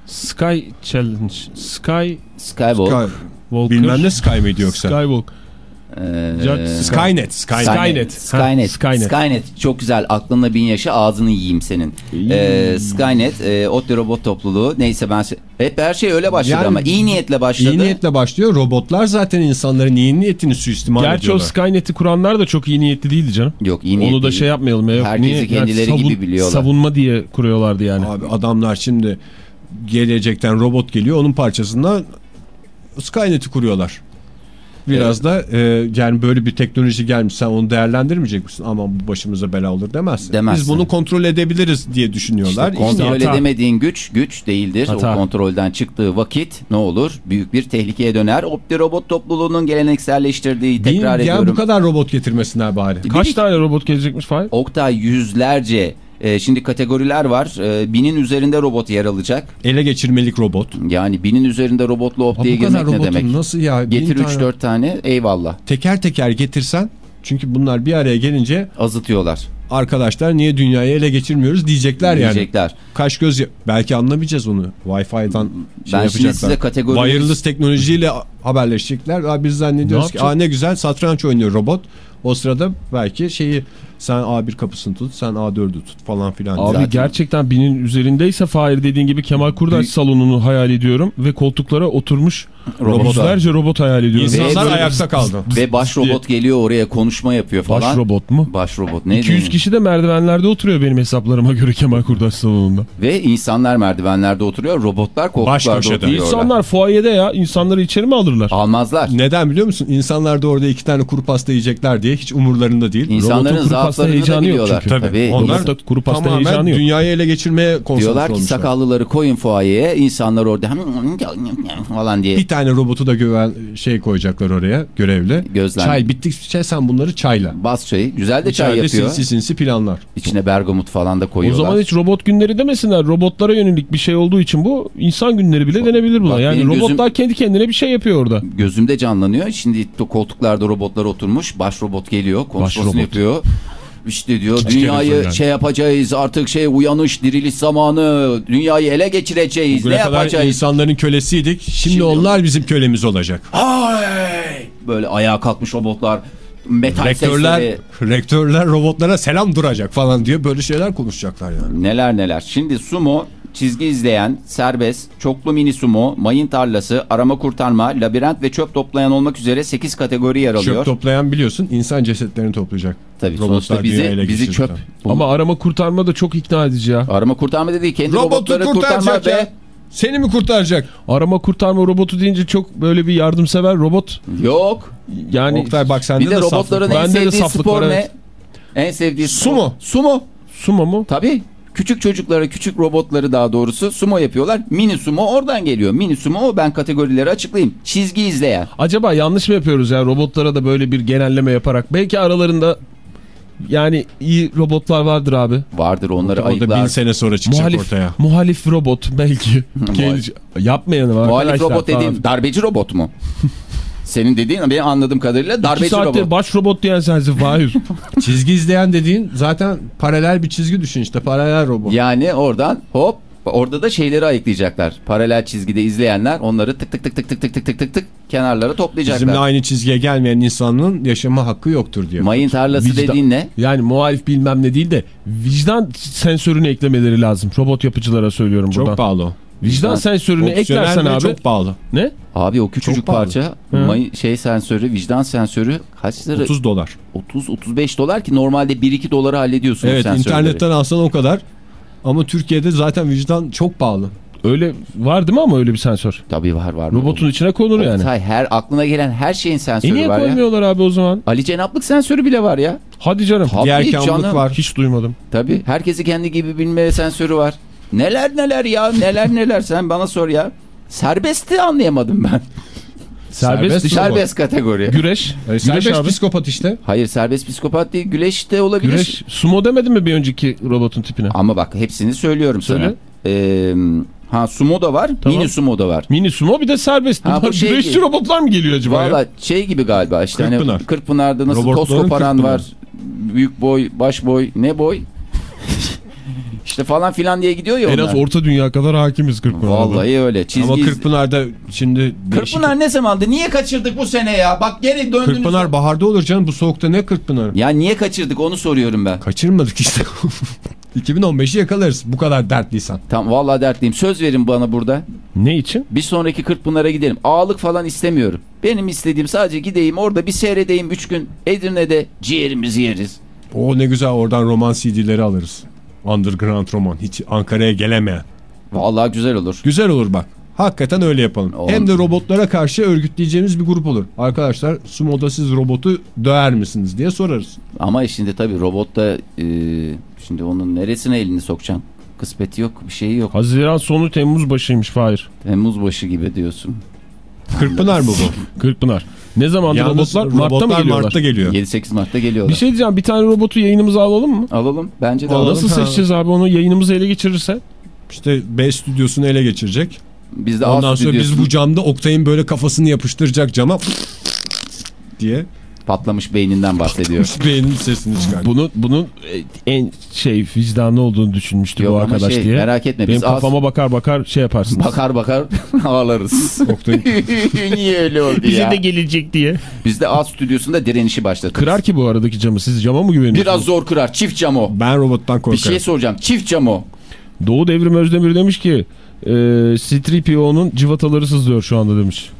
Sky Challenge. Sky Skywalk. Sky, Walker. bilmem ne Sky mıydı yoksa? Skywalk. Ee, Skynet. Skynet. Skynet. Skynet. Skynet. Skynet. Çok güzel. Aklınla bin yaşa ağzını yiyeyim senin. Ee, Skynet, e, Otlu Robot Topluluğu. Neyse ben... Hep her şey öyle başladı Yani- ama iyi niyetle başladı. İyi niyetle başlıyor. Robotlar zaten insanların iyi niyetini suistimal Gerçi o ediyorlar. Skynet'i kuranlar da çok iyi niyetli değildi canım. Yok iyi niyetli. Onu da şey yapmayalım. Ya. Yok, Herkesi niye? kendileri gibi biliyorlar. Savunma diye kuruyorlardı yani. Abi adamlar şimdi gelecekten robot geliyor. Onun parçasından Skynet'i kuruyorlar. Biraz da e, yani böyle bir teknoloji gelmiş sen onu değerlendirmeyecek misin? Ama bu başımıza bela olur demezsin. Demezsin. Biz bunu kontrol edebiliriz diye düşünüyorlar. İşte kontrol hata. edemediğin güç güç değildir. Hata. O kontrolden çıktığı vakit ne olur? Büyük bir tehlikeye döner. Opti Robot Topluluğu'nun gelenekselleştirdiği tekrar yani ediyorum. bu kadar robot getirmesinler bari. Kaç Bir- tane robot gelecekmiş Fahir? Oktay yüzlerce e, şimdi kategoriler var. E, binin üzerinde robot yer alacak. Ele geçirmelik robot. Yani binin üzerinde robotlu kadar girmek ne demek? nasıl ya? Bin Getir tane- 3-4 tane eyvallah. Teker teker getirsen çünkü bunlar bir araya gelince Azıtıyorlar. arkadaşlar niye dünyayı ele geçirmiyoruz diyecekler yani. Diyecekler. Kaş göz belki anlamayacağız onu. Wi-Fi'den şey Ben şimdi yapacaklar. size kategori- Wireless teknolojiyle haberleşecekler. Aa, biz zannediyoruz Ne ki Aa, ne güzel satranç oynuyor robot. O sırada belki şeyi sen A1 kapısını tut, sen A4'ü tut falan filan. Abi Zaten gerçekten binin üzerindeyse Fahir dediğin gibi Kemal Kurdaş Büyük- salonunu hayal ediyorum ve koltuklara oturmuş Robotlar. yüzlerce robot hayal ediyorum. İnsanlar Ve- ayakta kaldı. Ve baş robot geliyor oraya konuşma yapıyor falan. Baş robot mu? Baş robot neydi? 200 kişi de merdivenlerde oturuyor benim hesaplarıma göre Kemal Kurdaş salonunda. Ve insanlar merdivenlerde oturuyor. Robotlar koltuklarda oturuyorlar. İnsanlar fuayede ya insanları içeri mi alırlar? Almazlar. Neden biliyor musun? İnsanlar da orada iki tane kuru pasta yiyecekler diye hiç umurlarında değil. İnsanların Robotun kuru pasta da heyecanı yok çünkü. Tabii. Tabii. Onlar Robotta kuru pasta Tamamen heyecanı yok. dünyayı ele geçirmeye konsantre Diyorlar ki olmuşlar. sakallıları koyun fuayeye. insanlar orada falan diye. Bir tane robotu da güven şey koyacaklar oraya görevli. Gözlem. Çay bittikçe sen bunları çayla. Bas çayı. Güzel de çay İçeride yapıyor. sinsi sinsi planlar. İçine bergamot falan da O koyuyorlar. zaman hiç robot günleri demesinler. Robotlara yönelik bir şey olduğu için bu insan günleri bile denebilir buna. Bak Yani benim gözüm- robotlar kendi kendine bir şey yapıyor orada. Gözümde canlanıyor. Şimdi koltuklarda robotlar oturmuş. Baş robot geliyor. Konuşmasını robot. yapıyor. İşte diyor kere dünyayı söylendi. şey yapacağız artık şey uyanış diriliş zamanı dünyayı ele geçireceğiz Bugüne ne kadar yapacağız? insanların kölesiydik. Şimdi, Şimdi- onlar bizim kölemiz olacak. Ay! Böyle ayağa kalkmış robotlar metal Rektörler, sesleri rektörler robotlara selam duracak falan diye böyle şeyler konuşacaklar yani. neler neler. Şimdi sumo çizgi izleyen, serbest, çoklu mini sumo, mayın tarlası, arama kurtarma, labirent ve çöp toplayan olmak üzere 8 kategori yer alıyor. Çöp toplayan biliyorsun insan cesetlerini toplayacak. Tabii Robotlar sonuçta bizi, bizi çöp. Ama arama kurtarma da çok ikna edici ya. Arama kurtarma dedi kendi Robotu robotları kurtarma kurtaracak ve... Seni mi kurtaracak? Arama kurtarma robotu deyince çok böyle bir yardımsever robot. Yok. Yani Oktay bak sende Bir de de saflık robotların var. en Bende de sevdiği saflık spor var, ne? evet. En sevdiği spor. Sumo. Sumo. sumo mu? Tabii. Küçük çocuklara, küçük robotları daha doğrusu sumo yapıyorlar. Mini sumo oradan geliyor. Mini sumo ben kategorileri açıklayayım. Çizgi izleyen. Acaba yanlış mı yapıyoruz ya robotlara da böyle bir genelleme yaparak? Belki aralarında yani iyi robotlar vardır abi. Vardır onları O da bin ayıklar. sene sonra çıkacak Muhalif, ortaya. muhalif robot belki. Yapmayanı var Muhalif arkadaşlar robot falan. dediğin darbeci robot mu? Senin dediğin benim anladığım kadarıyla İki darbeci saattir robot. baş robot diyen sensin Fahir. Çizgi izleyen dediğin zaten paralel bir çizgi düşün işte paralel robot. Yani oradan hop orada da şeyleri ayıklayacaklar. Paralel çizgide izleyenler onları tık tık tık tık tık tık tık tık tık tık kenarlara toplayacaklar. Bizimle aynı çizgiye gelmeyen insanın yaşama hakkı yoktur diyor. Mayın tarlası Vicdan- dediğin ne? yani muhalif bilmem ne değil de vicdan sensörünü eklemeleri lazım. Robot yapıcılara söylüyorum Çok buradan. pahalı o. Vicdan sensörünü eklersen abi. Çok pahalı. Ne? Abi o küçücük Çok parça may- şey sensörü, vicdan sensörü kaç lira? 30 dolar. 30-35 dolar ki normalde 1-2 dolara hallediyorsun Evet internetten alsan o kadar. Ama Türkiye'de zaten vicdan çok pahalı. Öyle var değil mi ama öyle bir sensör? Tabii var var. Robotun içine konur yani. Oktay, her aklına gelen her şeyin E sensörü niye var ya. koymuyorlar abi o zaman? Ali Cenaplık sensörü bile var ya. Hadi canım. Tabii canım. var. Hiç duymadım. Tabii. Herkesi kendi gibi bilme sensörü var. Neler neler ya neler neler sen bana sor ya. Serbestti anlayamadım ben. Serbest, Serbest Serbest kategori. Güreş. Yani Güreş serbest abi. psikopat işte. Hayır serbest psikopat değil güleş de olabilir. Güreş. Sumo demedin mi bir önceki robotun tipine? Ama bak hepsini söylüyorum Söyle. sana. Ee, ha sumo da var, Tamam. mini sumo da var. Mini sumo bir de serbest. Ha, bu şey güreşçi gibi. robotlar mı geliyor acaba ya? Valla şey gibi galiba işte Kırkpınar. hani Kırkpınar'da nasıl Robotların toz koparan Kırkpınar. var. Büyük boy, baş boy, ne boy? işte falan filan diye gidiyor ya En onlar. az orta dünya kadar hakimiz Kırkpınar'da. Vallahi öyle. Çizgi Ama Kırkpınar'da şimdi değişik. Kırkpınar ne zamandı? Niye kaçırdık bu sene ya? Bak geri döndünüz. Kırkpınar baharda olur canım bu soğukta ne Kırkpınar? Ya niye kaçırdık onu soruyorum ben. Kaçırmadık işte. 2015'i yakalarız bu kadar dertliysen. Tam vallahi dertliyim. Söz verin bana burada. Ne için? Bir sonraki Kırkpınar'a gidelim. Ağalık falan istemiyorum. Benim istediğim sadece gideyim orada bir seyredeyim 3 gün. Edirne'de ciğerimizi yeriz. O ne güzel oradan roman CD'leri alırız. Underground roman hiç Ankara'ya gelemeyen. Vallahi güzel olur. Güzel olur bak. Hakikaten öyle yapalım. Oğlum. Hem de robotlara karşı örgütleyeceğimiz bir grup olur. Arkadaşlar sumoda siz robotu döver misiniz diye sorarız. Ama şimdi tabii robotta e, şimdi onun neresine elini sokacaksın? Kıspeti yok, bir şeyi yok. Haziran sonu Temmuz başıymış Fahir. Temmuz başı gibi diyorsun. Kırkpınar mı bu? Kırkpınar. Ne zamandır Yalnız robotlar? Mart'ta mı robotlar geliyorlar? Mart'ta geliyor. 7-8 Mart'ta geliyorlar. Bir şey diyeceğim bir tane robotu yayınımıza alalım mı? Alalım. Bence de Alalım. Nasıl Ha. seçeceğiz abi onu yayınımızı ele geçirirse? İşte B stüdyosunu ele geçirecek. Biz de Ondan A sonra biz bu camda Oktay'ın böyle kafasını yapıştıracak cama diye patlamış beyninden bahsediyor. beynin sesini çıkar. Bunu bunun e, en şey vicdanlı olduğunu düşünmüştü Yok bu arkadaş şey, diye. merak etme, Benim biz az- kafama bakar bakar şey yaparsın. bakar bakar ağlarız. Niye öyle oldu Bize ya? de gelecek diye. Biz de A stüdyosunda direnişi başlatırız. Kırar ki bu aradaki camı. Siz cama mı güveniyorsunuz? Biraz zor kırar. Çift cam o. ben robottan Bir korkarım. şey soracağım. Çift cam o. Doğu Devrim Özdemir demiş ki e, C-3PO'nun civataları sızlıyor şu anda demiş.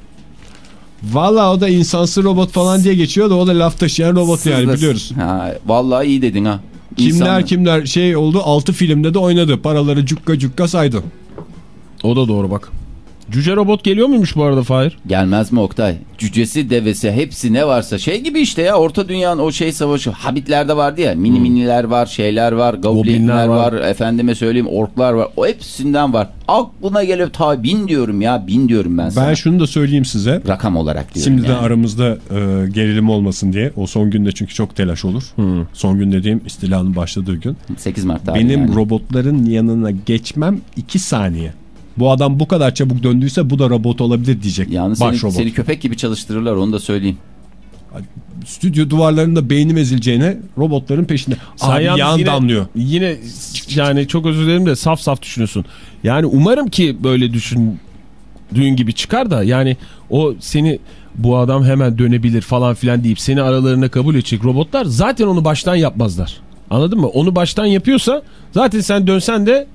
Valla o da insansı robot falan diye geçiyor da o da laf taşıyan robot yani Sızla- biliyoruz. Ha, vallahi iyi dedin ha. Kimler kimler şey oldu 6 filmde de oynadı. Paraları cukka cukka saydı. O da doğru bak. Cüce robot geliyor muymuş bu arada Fahir? Gelmez mi Oktay? Cücesi, devesi hepsi ne varsa şey gibi işte ya orta dünyanın o şey savaşı Habitlerde vardı ya mini miniler var şeyler var goblinler var. var. efendime söyleyeyim orklar var o hepsinden var. Aklına gelip ta bin diyorum ya bin diyorum ben sana. Ben şunu da söyleyeyim size. Rakam olarak diyorum Şimdi de yani. aramızda e, gerilim olmasın diye. O son günde çünkü çok telaş olur. Son gün dediğim istilanın başladığı gün. 8 Mart'ta abi Benim yani. robotların yanına geçmem 2 saniye. Bu adam bu kadar çabuk döndüyse bu da robot olabilir diyecek. Baş seni, robot. seni köpek gibi çalıştırırlar onu da söyleyeyim. Stüdyo duvarlarında beynim ezileceğine robotların peşinde. Abi yağın yine, damlıyor. Yine yani çok özür dilerim de saf saf düşünüyorsun. Yani umarım ki böyle düşündüğün gibi çıkar da yani o seni bu adam hemen dönebilir falan filan deyip seni aralarına kabul edecek robotlar zaten onu baştan yapmazlar. Anladın mı? Onu baştan yapıyorsa zaten sen dönsen de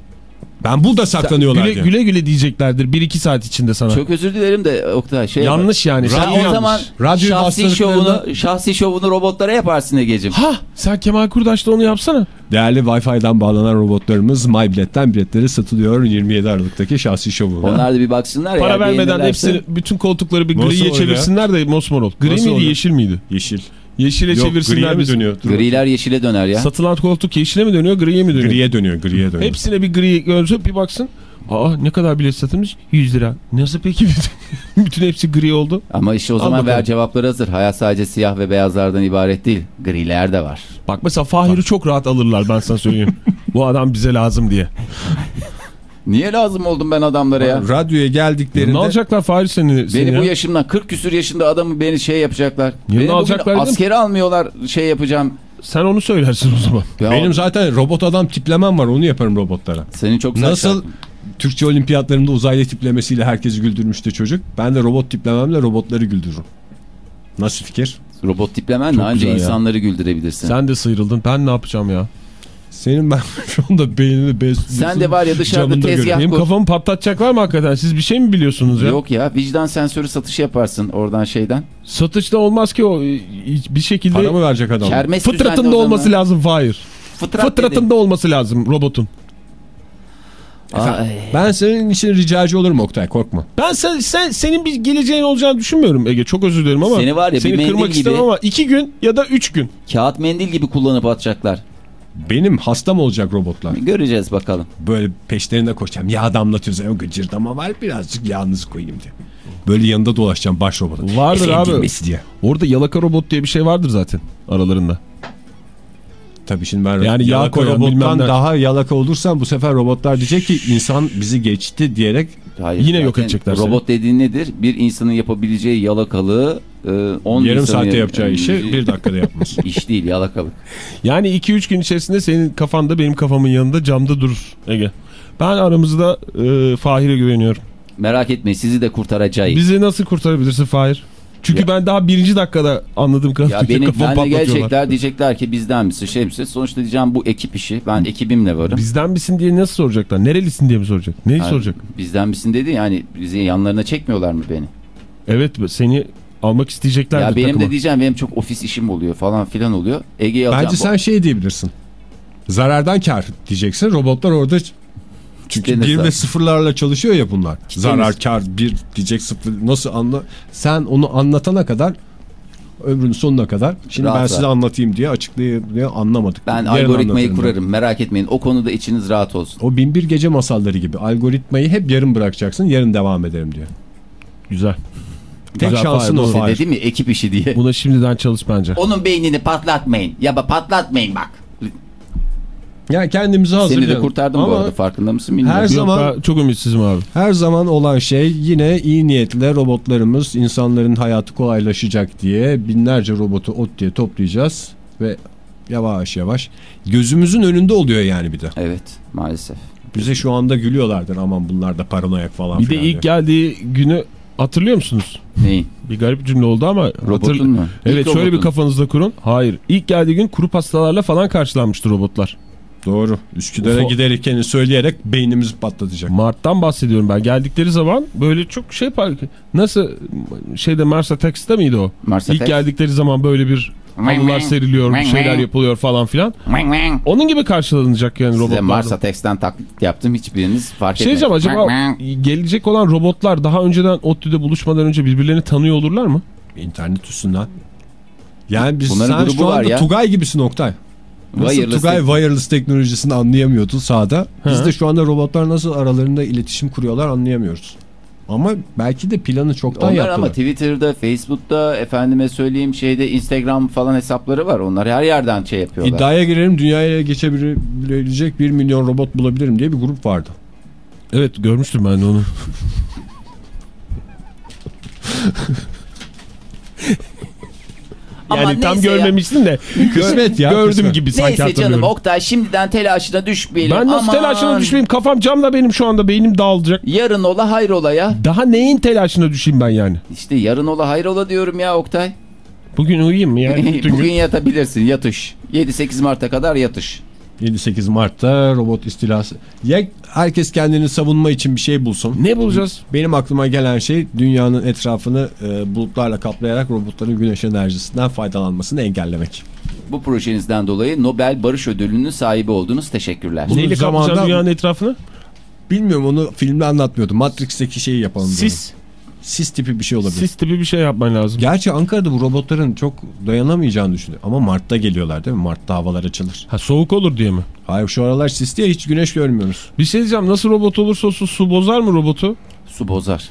Ben burada saklanıyorlar güle, diye. güle güle diyeceklerdir 1-2 saat içinde sana. Çok özür dilerim de Oktay şey Yanlış yani. Sen Sen o yanlış. zaman Radyo şahsi şovunu, şahsi şovunu robotlara yaparsın Ege'cim. Ha sen Kemal Kurdaş'ta onu yapsana. Değerli Wi-Fi'den bağlanan robotlarımız MyBilet'ten biletleri satılıyor 27 Aralık'taki şahsi şovuna. Onlar da bir baksınlar Para ya. vermeden beğenirlerse- hepsini bütün koltukları bir griye çevirsinler de mosmor ol. Gri Nasıl miydi oluyor? yeşil miydi? Yeşil. Yeşile Yok griye çevirsinler mi biz. dönüyor? Dur. Griler yeşile döner ya. Satılan koltuk yeşile mi dönüyor griye mi dönüyor? Griye dönüyor, griye dönüyor. Hepsine bir gri görsün bir baksın. Aa ne kadar bilet satılmış? 100 lira. Nasıl peki bütün, hepsi gri oldu? Ama işte o zaman ver cevapları hazır. Hayat sadece siyah ve beyazlardan ibaret değil. Griler de var. Bak mesela Fahir'i çok rahat alırlar ben sana söyleyeyim. Bu adam bize lazım diye. Niye lazım oldum ben adamlara ya? Radyoya geldiklerinde Ne alacaklar Fahir seni? seni Beni ya? bu yaşımdan 40 küsür yaşında adamı beni şey yapacaklar. Yanına beni alacaklar askere almıyorlar şey yapacağım. Sen onu söylersin o zaman. Ya benim zaten robot adam tiplemem var onu yaparım robotlara. Senin çok güzel Nasıl. Türkçe olimpiyatlarında uzaylı tiplemesiyle herkesi güldürmüştü çocuk. Ben de robot tiplememle robotları güldürürüm. Nasıl fikir? Robot tiplemenle anca güzel ya. insanları güldürebilirsin. Sen de sıyrıldın. Ben ne yapacağım ya? Senin ben şu anda beynini besliyorsun. Sen de var ya dışarıda tezgah. Benim kur. kafamı patlatacaklar mı hakikaten? Siz bir şey mi biliyorsunuz ya? Yok ya vicdan sensörü satışı yaparsın oradan şeyden. Satışta olmaz ki o bir şekilde Para mı verecek adam? Kermes fıtratında olması lazım Fahir. Fıtrat dedi. Fıtratında olması lazım robotun. Ay. Ben senin için ricacı olurum Oktay korkma. Ben sen, sen senin bir geleceğin olacağını düşünmüyorum Ege. Çok özür dilerim ama. Seni var ya, bir seni mendil kırmak gibi- istemem ama iki gün ya da üç gün. Kağıt mendil gibi kullanıp atacaklar. Benim hastam olacak robotlar. Göreceğiz bakalım. Böyle peşlerine koşacağım. Yağ damlatıyoruz. O gıcırdama var birazcık yağınızı koyayım diye. Böyle yanında dolaşacağım baş robotun. Vardır Efendim abi. diye. Orada yalaka robot diye bir şey vardır zaten aralarında. Tabii şimdi ben Yani yalaka koyan bilmem robottan daha yalaka olursam bu sefer robotlar diyecek ki insan bizi geçti diyerek Hayır, Yine yok edecekler seni. Robot dediğin nedir? Bir insanın yapabileceği yalakalığı 10 yarım saatte yapacağı işi bir dakikada yapması. İş değil yalakalık. Yani 2-3 gün içerisinde senin kafanda benim kafamın yanında camda durur Ege. Ben aramızda e, Fahir'e güveniyorum. Merak etmeyin sizi de kurtaracağız. Bizi nasıl kurtarabilirsin Fahir? Çünkü Ya- ben daha birinci dakikada anladığım kadarıyla Ya benim kafamı benle patlatıyorlar. gelecekler diyecekler ki bizden misin şey misin? Sonuçta diyeceğim bu ekip işi. Ben ekibimle varım. Bizden misin diye nasıl soracaklar? Nerelisin diye mi soracak? Neyi Yani soracak? Bizden misin dedi yani bizi yanlarına çekmiyorlar mı beni? Evet seni almak isteyecekler ya benim takıma. de diyeceğim benim çok ofis işim oluyor falan filan oluyor. Ege'yi alacağım. Bence sen şey diyebilirsin. Zarardan kar diyeceksin. Robotlar orada çünkü Kitlenir bir ve zaten. sıfırlarla çalışıyor ya bunlar. Kitlenir. Zarar kar bir diyecek sıfır nasıl anla sen onu anlatana kadar ömrünün sonuna kadar şimdi Rahat ben size anlatayım diye açıklayayım diye anlamadık. Ben Yarın algoritmayı anlatırım ben. kurarım merak etmeyin. O konuda içiniz rahat olsun. O binbir gece masalları gibi algoritmayı hep yarın bırakacaksın yarın devam ederim diyor. Güzel. Tek Güzel, şansın o. Fahir. Dedi mi ekip işi diye. Buna şimdiden çalış bence. Onun beynini patlatmayın. Ya patlatmayın bak. Yani kendimizi hazırlayalım. Seni de kurtardım Ama bu arada farkında mısın bilmiyorum. her Yok, zaman- ben çok ümitsizim abi. Her zaman olan şey yine iyi niyetle robotlarımız insanların hayatı kolaylaşacak diye binlerce robotu ot diye toplayacağız ve yavaş yavaş gözümüzün önünde oluyor yani bir de. Evet maalesef. Bize şu anda gülüyorlardır aman bunlar da paranoyak falan Bir de ilk diye. geldiği günü hatırlıyor musunuz? Neyin? Bir garip cümle oldu ama. Robotun mu? Evet İlk şöyle bir robotun. kafanızda kurun. Hayır. İlk geldiği gün kuru pastalarla falan karşılanmıştı robotlar. Doğru. Üsküdar'a Ufo- giderken söyleyerek beynimizi patlatacak. Mart'tan bahsediyorum ben. Geldikleri zaman böyle çok şey. Nasıl şeyde Mars Attacks'ta mıydı o? Mars İlk geldikleri zaman böyle bir halılar seriliyor, bir şeyler yapılıyor falan filan. Onun gibi karşılanacak yani Size robotlar. Mars Attacks'ten taklit yaptım hiçbiriniz fark Şey diyeceğim acaba gelecek olan robotlar daha önceden ODTÜ'de buluşmadan önce birbirlerini tanıyor olurlar mı? İnternet üstünden. Yani biz Bunların sen şu anda ya. Tugay gibisin Oktay. Nasıl Wireless Tugay tek- wireless teknolojisini anlayamıyordu sahada. Biz Hı. de şu anda robotlar nasıl aralarında iletişim kuruyorlar anlayamıyoruz. Ama belki de planı çoktan Onlar yaptılar. ama Twitter'da, Facebook'ta, efendime söyleyeyim şeyde Instagram falan hesapları var. Onlar her yerden şey yapıyorlar. İddiaya girerim dünyaya geçebilecek 1 milyon robot bulabilirim diye bir grup vardı. Evet görmüştüm ben de onu. Ama Yani tam görmemişsin de Kısmet ya, gördüm kısmet. gibi sanki Neyse canım. Oktay şimdiden telaşına düşmeyelim. Ben nasıl Aman. telaşına düşmeyeyim? Kafam camda benim şu anda beynim dağılacak. Yarın ola hayrola ya. Daha neyin telaşına düşeyim ben yani? İşte yarın ola hayrola diyorum ya Oktay. Bugün uyuyayım mı yani? Bugün gün? yatabilirsin yatış. 7-8 Mart'a kadar yatış. 7-8 Mart'ta robot istilası. Ya herkes kendini savunma için bir şey bulsun. Ne bulacağız? Benim aklıma gelen şey dünyanın etrafını e, bulutlarla kaplayarak robotların güneş enerjisinden faydalanmasını engellemek. Bu projenizden dolayı Nobel Barış Ödülü'nün sahibi oldunuz. Teşekkürler. Bunu Neyli zamanda zamanda- dünyanın etrafını? Bilmiyorum onu filmde anlatmıyordu. Matrix'teki şeyi yapalım. diyorum. Sis. Tipi bir şey olabilir. Sis tipi bir şey yapman lazım. Gerçi Ankara'da bu robotların çok dayanamayacağını düşünüyorum. Ama Mart'ta geliyorlar değil mi? Mart'ta havalar açılır. Ha soğuk olur diye mi? Hayır şu aralar sis diye hiç güneş görmüyoruz. Bir şey diyeceğim. Nasıl robot olursa olsun su bozar mı robotu? Su bozar.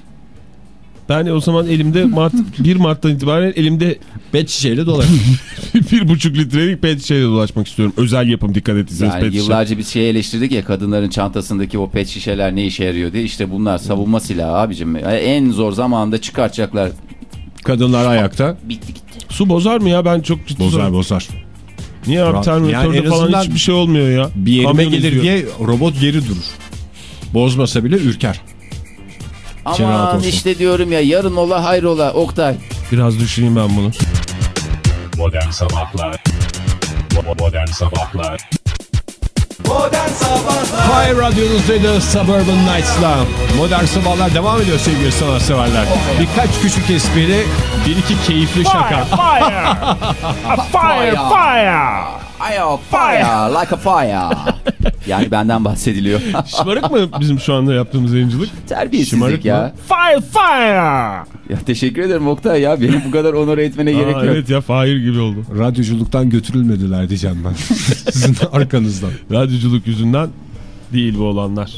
Ben o zaman elimde Mart 1 Mart'tan itibaren elimde Pet şişeyle dolar. bir buçuk litrelik pet şişeyle dolaşmak istiyorum. Özel yapım dikkat etseniz Yani pet şişe. yıllarca biz şey eleştirdik ya kadınların çantasındaki o pet şişeler ne işe yarıyor diye. İşte bunlar savunma silahı abicim. En zor zamanda çıkartacaklar. Kadınlar ayakta. Bitti gitti. Su bozar mı ya? Ben çok ciddi Bozar soruyorum. bozar. Niye abi terminatörde Yani falan hiçbir şey olmuyor ya. Bir yerime Kamyon gelir izliyor. diye robot geri durur. Bozmasa bile ürker. Aman olsun. işte diyorum ya yarın ola hayrola Oktay. Biraz düşüneyim ben bunu. Modern Sabahlar Bo- Modern Sabahlar Fire Radyo'nuzdaydı Suburban Nights'la. Modern Sabahlar devam ediyor sevgili sanatseverler. Birkaç küçük espri, bir iki keyifli şaka. Fire fire. Fire fire like a fire. Yani benden bahsediliyor. Şımarık mı bizim şu anda yaptığımız yayıncılık? Terbiyesizlik Şımarık ya. mı? Fire fire! Ya teşekkür ederim Oktay ya. Beni bu kadar onur etmene gerek Aa, yok. evet ya Fahir gibi oldu. Radyoculuktan götürülmediler diyeceğim ben. Sizin arkanızdan. Radyoculuk yüzünden değil bu olanlar.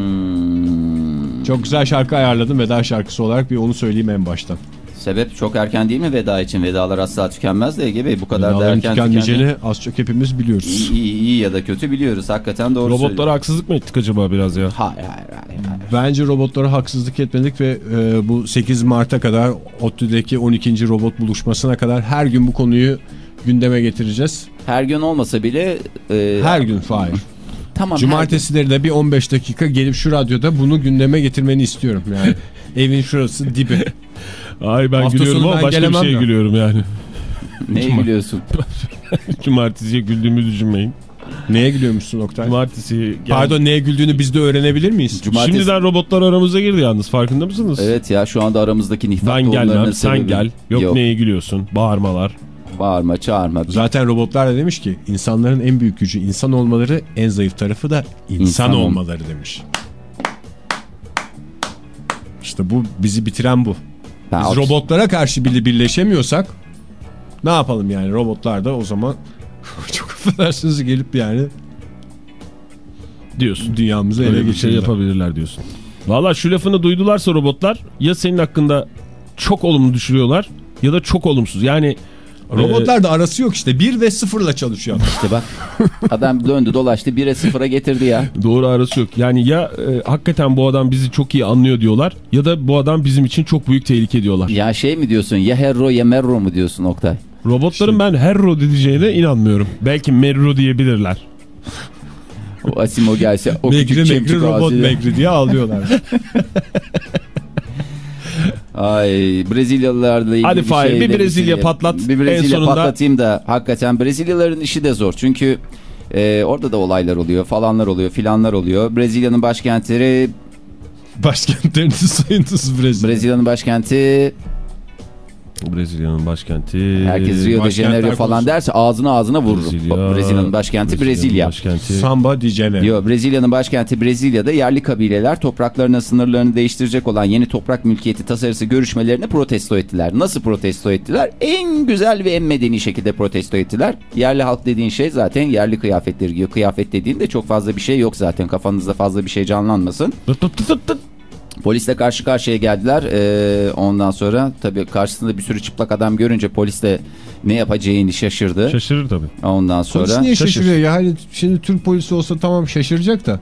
Hmm. Çok güzel şarkı ayarladım veda şarkısı olarak bir onu söyleyeyim en baştan. Sebep çok erken değil mi veda için? Vedalar asla tükenmez de Ege Bey bu kadar da erken tükenmeyeceğini tükendi. az çok hepimiz biliyoruz. İyi, iyi, iyi ya da kötü biliyoruz. Hakikaten doğru Robotlara haksızlık mı ettik acaba biraz ya? Hayır hayır hayır. hayır. Bence robotlara haksızlık etmedik ve e, bu 8 Mart'a kadar ODTÜ'deki 12. robot buluşmasına kadar her gün bu konuyu gündeme getireceğiz. Her gün olmasa bile e, Her gün Fahir. tamam Cumartesileri de bir 15 dakika gelip şu radyoda bunu gündeme getirmeni istiyorum yani. Evin şurası dibi. Ay ben Hafta gülüyorum ama ben başka bir şeye ya. gülüyorum yani. neye gülüyorsun? Cumartesiye güldüğümü düşünmeyin. Neye gülüyormuşsun Oktay? Cumartesi gel- Pardon neye güldüğünü biz de öğrenebilir miyiz? Cumartesi. Şimdiden robotlar aramıza girdi yalnız farkında mısınız? Evet ya şu anda aramızdaki nifak Ben gelmem sen sebebi- gel. Yok, neye gülüyorsun? Bağırmalar. Bağırma çağırma. Zaten robotlar da demiş ki insanların en büyük gücü insan olmaları en zayıf tarafı da insan, İnsan ol- olmaları demiş. İşte bu bizi bitiren bu. Biz robotlara karşı bile birleşemiyorsak ne yapalım yani robotlar da o zaman çok affedersiniz gelip yani Diyorsun. dünyamızı ele bir şey yapabilirler diyorsun. Valla şu lafını duydularsa robotlar ya senin hakkında çok olumlu düşürüyorlar ya da çok olumsuz. Yani Robotlar da arası yok işte 1 ve 0 ile çalışıyor. İşte bak adam döndü dolaştı 1'e 0'a getirdi ya. doğru arası yok. Yani ya e, hakikaten bu adam bizi çok iyi anlıyor diyorlar ya da bu adam bizim için çok büyük tehlike diyorlar. Ya şey mi diyorsun ya Herro ya Merro mu diyorsun Oktay? Robotların ben Herro diyeceğine inanmıyorum. Belki Merro diyebilirler. O Asimo gelse o Megri küçük megri robot ağzıyla. megri diye ağlıyorlar. Ay Brezilyalılarla ilgili Hadi bir Fahir, şey bir de Brezilya şey- patlat. Bir Brezilya En sonunda- patlatayım da hakikaten Brezilyalıların işi de zor. Çünkü e, orada da olaylar oluyor falanlar oluyor filanlar oluyor. Brezilya'nın başkenti Başkentlerini sayınız Brezilya. Brezilya'nın başkenti Brezilya'nın başkenti. herkes Rio de Janeiro falan konusu. derse ağzına ağzına vururum. Brezilya. Brezilya'nın başkenti Brezilya'nın Brezilya. Başkenti. Samba di Janeiro. Yo, Brezilya'nın başkenti Brezilya'da yerli kabileler topraklarının sınırlarını değiştirecek olan yeni toprak mülkiyeti tasarısı görüşmelerini protesto ettiler. Nasıl protesto ettiler? En güzel ve en medeni şekilde protesto ettiler. Yerli halk dediğin şey zaten yerli kıyafetleri giyiyor. Kıyafet dediğinde çok fazla bir şey yok zaten. Kafanızda fazla bir şey canlanmasın. Tıt tıt tıt tıt. Polisle karşı karşıya geldiler. Ee, ondan sonra tabii karşısında bir sürü çıplak adam görünce polis de ne yapacağını şaşırdı. Şaşırır tabii. Ondan sonra Polis niye Şaşır. şaşırıyor ya? Hani şimdi Türk polisi olsa tamam şaşıracak da.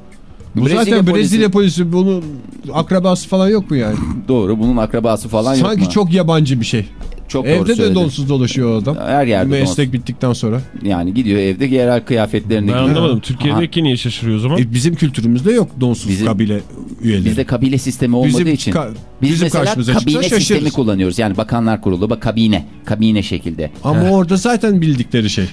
Bu Brezilya zaten polisi- Brezilya polisi bunun akrabası falan yok mu yani? doğru bunun akrabası falan yok Sanki mu? çok yabancı bir şey. Çok doğru Evde de söyledin. donsuz dolaşıyor adam. Her yerde Meslek bittikten sonra. Yani gidiyor evde yerel kıyafetlerini Ben anlamadım. Türkiye'deki niye şaşırıyor o zaman? E, bizim kültürümüzde yok donsuz Bizim- kabile üyeleri. Bizde kabile sistemi olmadığı Bizim için. ka- Biz bizim mesela kabine sistemi şaşırırız. kullanıyoruz. Yani bakanlar kurulu, bak kabine. Kabine şekilde. Ama orada zaten bildikleri şey.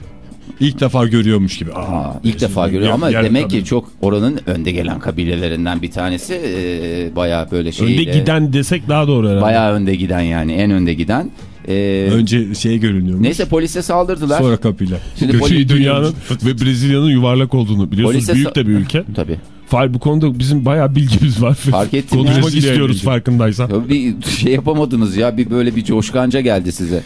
İlk defa görüyormuş gibi. Aa, ilk defa görüyor ama yer demek kabile. ki çok oranın önde gelen kabilelerinden bir tanesi. Ee, bayağı böyle şeyle. Önde giden desek daha doğru herhalde. Bayağı önde giden yani en önde giden. Ee, Önce şeye görünüyormuş. neyse polise saldırdılar. Sonra kabile. Şimdi Köşeyi dünyanın ve Brezilya'nın yuvarlak olduğunu biliyorsunuz. Polise Büyük de bir ülke. Tabii. Fahir bu konuda bizim bayağı bilgimiz var. Fark ettim. Konuşmak istiyoruz bilgi. farkındaysan. Ya bir şey yapamadınız ya bir böyle bir coşkanca geldi size.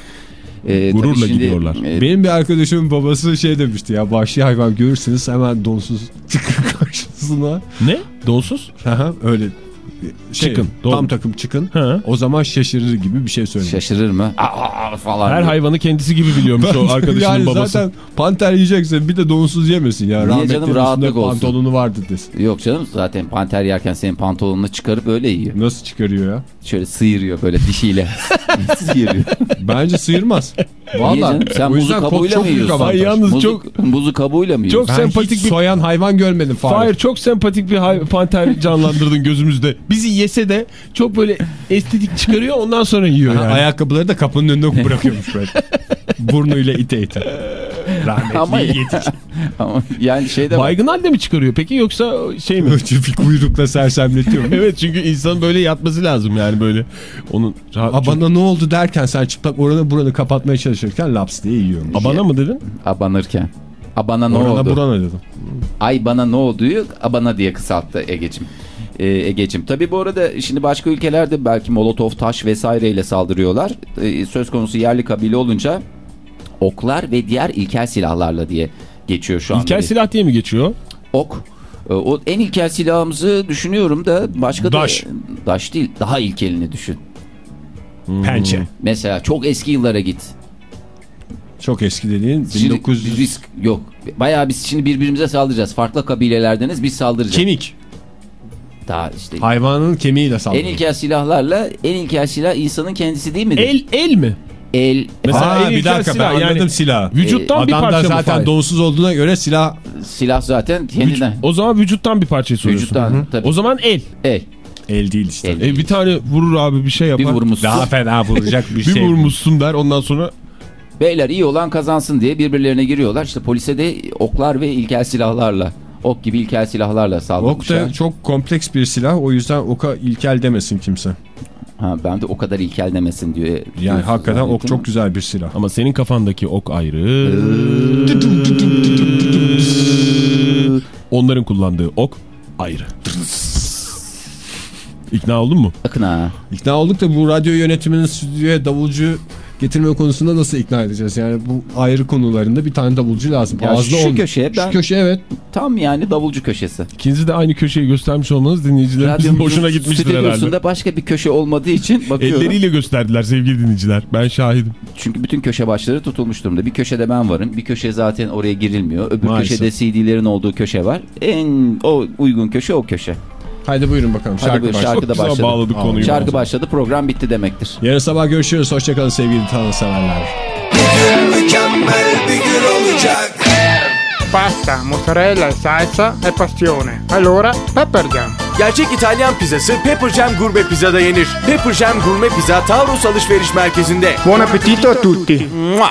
Ee, Gururla şimdi, gidiyorlar. e, Benim bir arkadaşımın babası şey demişti ya vahşi hayvan görürseniz hemen donsuz çıkın karşısına. Ne? Donsuz? Öyle şey, Çıkın, Tam don. takım çıkın. Ha. O zaman şaşırır gibi bir şey söyledi. şaşırır mı? Aa, falan. Her hayvanı kendisi gibi biliyormuş o arkadaşının yani babası. zaten panter yiyecekse bir de donsuz yemesin ya. Niye Rahmetli canım, rahatlık olsun. pantolonu vardı desin. Yok canım zaten panter yerken senin pantolonunu çıkarıp öyle yiyor. Nasıl çıkarıyor ya? Şöyle sıyırıyor böyle dişiyle. sıyırıyor. Bence sıyırmaz. Canım? Sen buzu kabuğuyla mı yiyorsun? Ay, yalnız Buzu, çok- buzu kabuğuyla mı yiyorsun? Çok Ben sempatik bir- soyan hayvan görmedim Fahir. Çok sempatik bir panter canlandırdın gözümüzde. Bizi yese de çok böyle estetik çıkarıyor ondan sonra yiyor yani. Ayakkabıları da kapının önüne bırakıyormuş böyle. Burnuyla ite ite. Rahmetli Ama- yetiş. Ama yani şey de var. Baygın halde mi çıkarıyor peki yoksa şey mi? bir kuyrukla sersemletiyor. evet çünkü insan böyle yatması lazım yani böyle. Onun rahat- Aa, bana ne oldu derken sen çıplak oranı buranı kapatmaya çalışırken laps diye yiyormuş. Abana mı dedin? Abanırken. Abana ne Orana oldu? burana dedim. Ay bana ne olduğu abana diye kısalttı Ege'cim. Ee, Ege'cim. Tabi bu arada şimdi başka ülkelerde belki molotov taş vesaireyle saldırıyorlar. Ee, söz konusu yerli kabile olunca oklar ve diğer ilkel silahlarla diye geçiyor şu anda. İlkel silah diye mi geçiyor? Ok. Ee, O en ilkel silahımızı düşünüyorum da başka Daş. da daş değil daha ilkelini düşün. Pençe. Mesela çok eski yıllara git. Çok eski dediğin Şimdi 1900 risk yok. Bayağı biz şimdi birbirimize saldıracağız. Farklı kabilelerdeniz biz saldıracağız. kemik. Daha işte Hayvanın kemiğiyle En saldırıyor. ilkel silahlarla en ilkel silah insanın kendisi değil midir? El el mi? El. Mesela Aa, en bir dakika silah ben yani- anladım silahı. Vücuttan bir Adam parça da mı zaten donsuz olduğuna göre silah Silah zaten kendinden. O zaman vücuttan bir parça soruyorsun. Vücuttan tabii. O zaman el. El. el değil işte. El. E, bir tane vurur abi bir şey yapar. Bir vurmuşsun. Daha fena vuracak bir Bir şey. vurmuşsun der ondan sonra Beyler iyi olan kazansın diye birbirlerine giriyorlar. İşte polise de oklar ve ilkel silahlarla. Ok gibi ilkel silahlarla Ok saldırmışlar. da çok kompleks bir silah o yüzden oka ilkel demesin kimse. Ha, ben de o kadar ilkel demesin diyor. Yani hakikaten ok çok güzel bir silah. ama senin kafandaki ok ayrı. Onların kullandığı ok ayrı. İkna oldun mu? Ha. İkna olduk da bu radyo yönetiminin stüdyoya davulcu getirme konusunda nasıl ikna edeceğiz? Yani bu ayrı konularında bir tane davulcu lazım. Ya Ağızda şu olmuyor. köşeye ben- Şu köşe evet. Tam yani davulcu köşesi. İkinizi de aynı köşeyi göstermiş olmanız dinleyicilerimizin hoşuna gitmiştir herhalde. başka bir köşe olmadığı için bakıyorum. Elleriyle gösterdiler sevgili dinleyiciler. Ben şahidim. Çünkü bütün köşe başları tutulmuş durumda. Bir köşede ben varım. Bir köşe zaten oraya girilmiyor. Öbür Maalesef. köşede CD'lerin olduğu köşe var. En o uygun köşe o köşe. Haydi buyurun bakalım. Hadi Şarkı buyur, başlıyor. şarkı da başladı. bağladık Aa, konuyu. Şarkı başladı program bitti demektir. Yarın sabah görüşürüz. Hoşçakalın sevgili tanrıseverler. Mükemmel bir gün olacak. Pasta, mozzarella salsa e passione. Allora, Pepper Jam. Gerçek İtalyan pizzası Pepper Jam Gurme Pizza'da yenir. Pepper Jam Gurme Pizza Taurus Alışveriş Merkezi'nde. Buon appetito a tutti. Mua!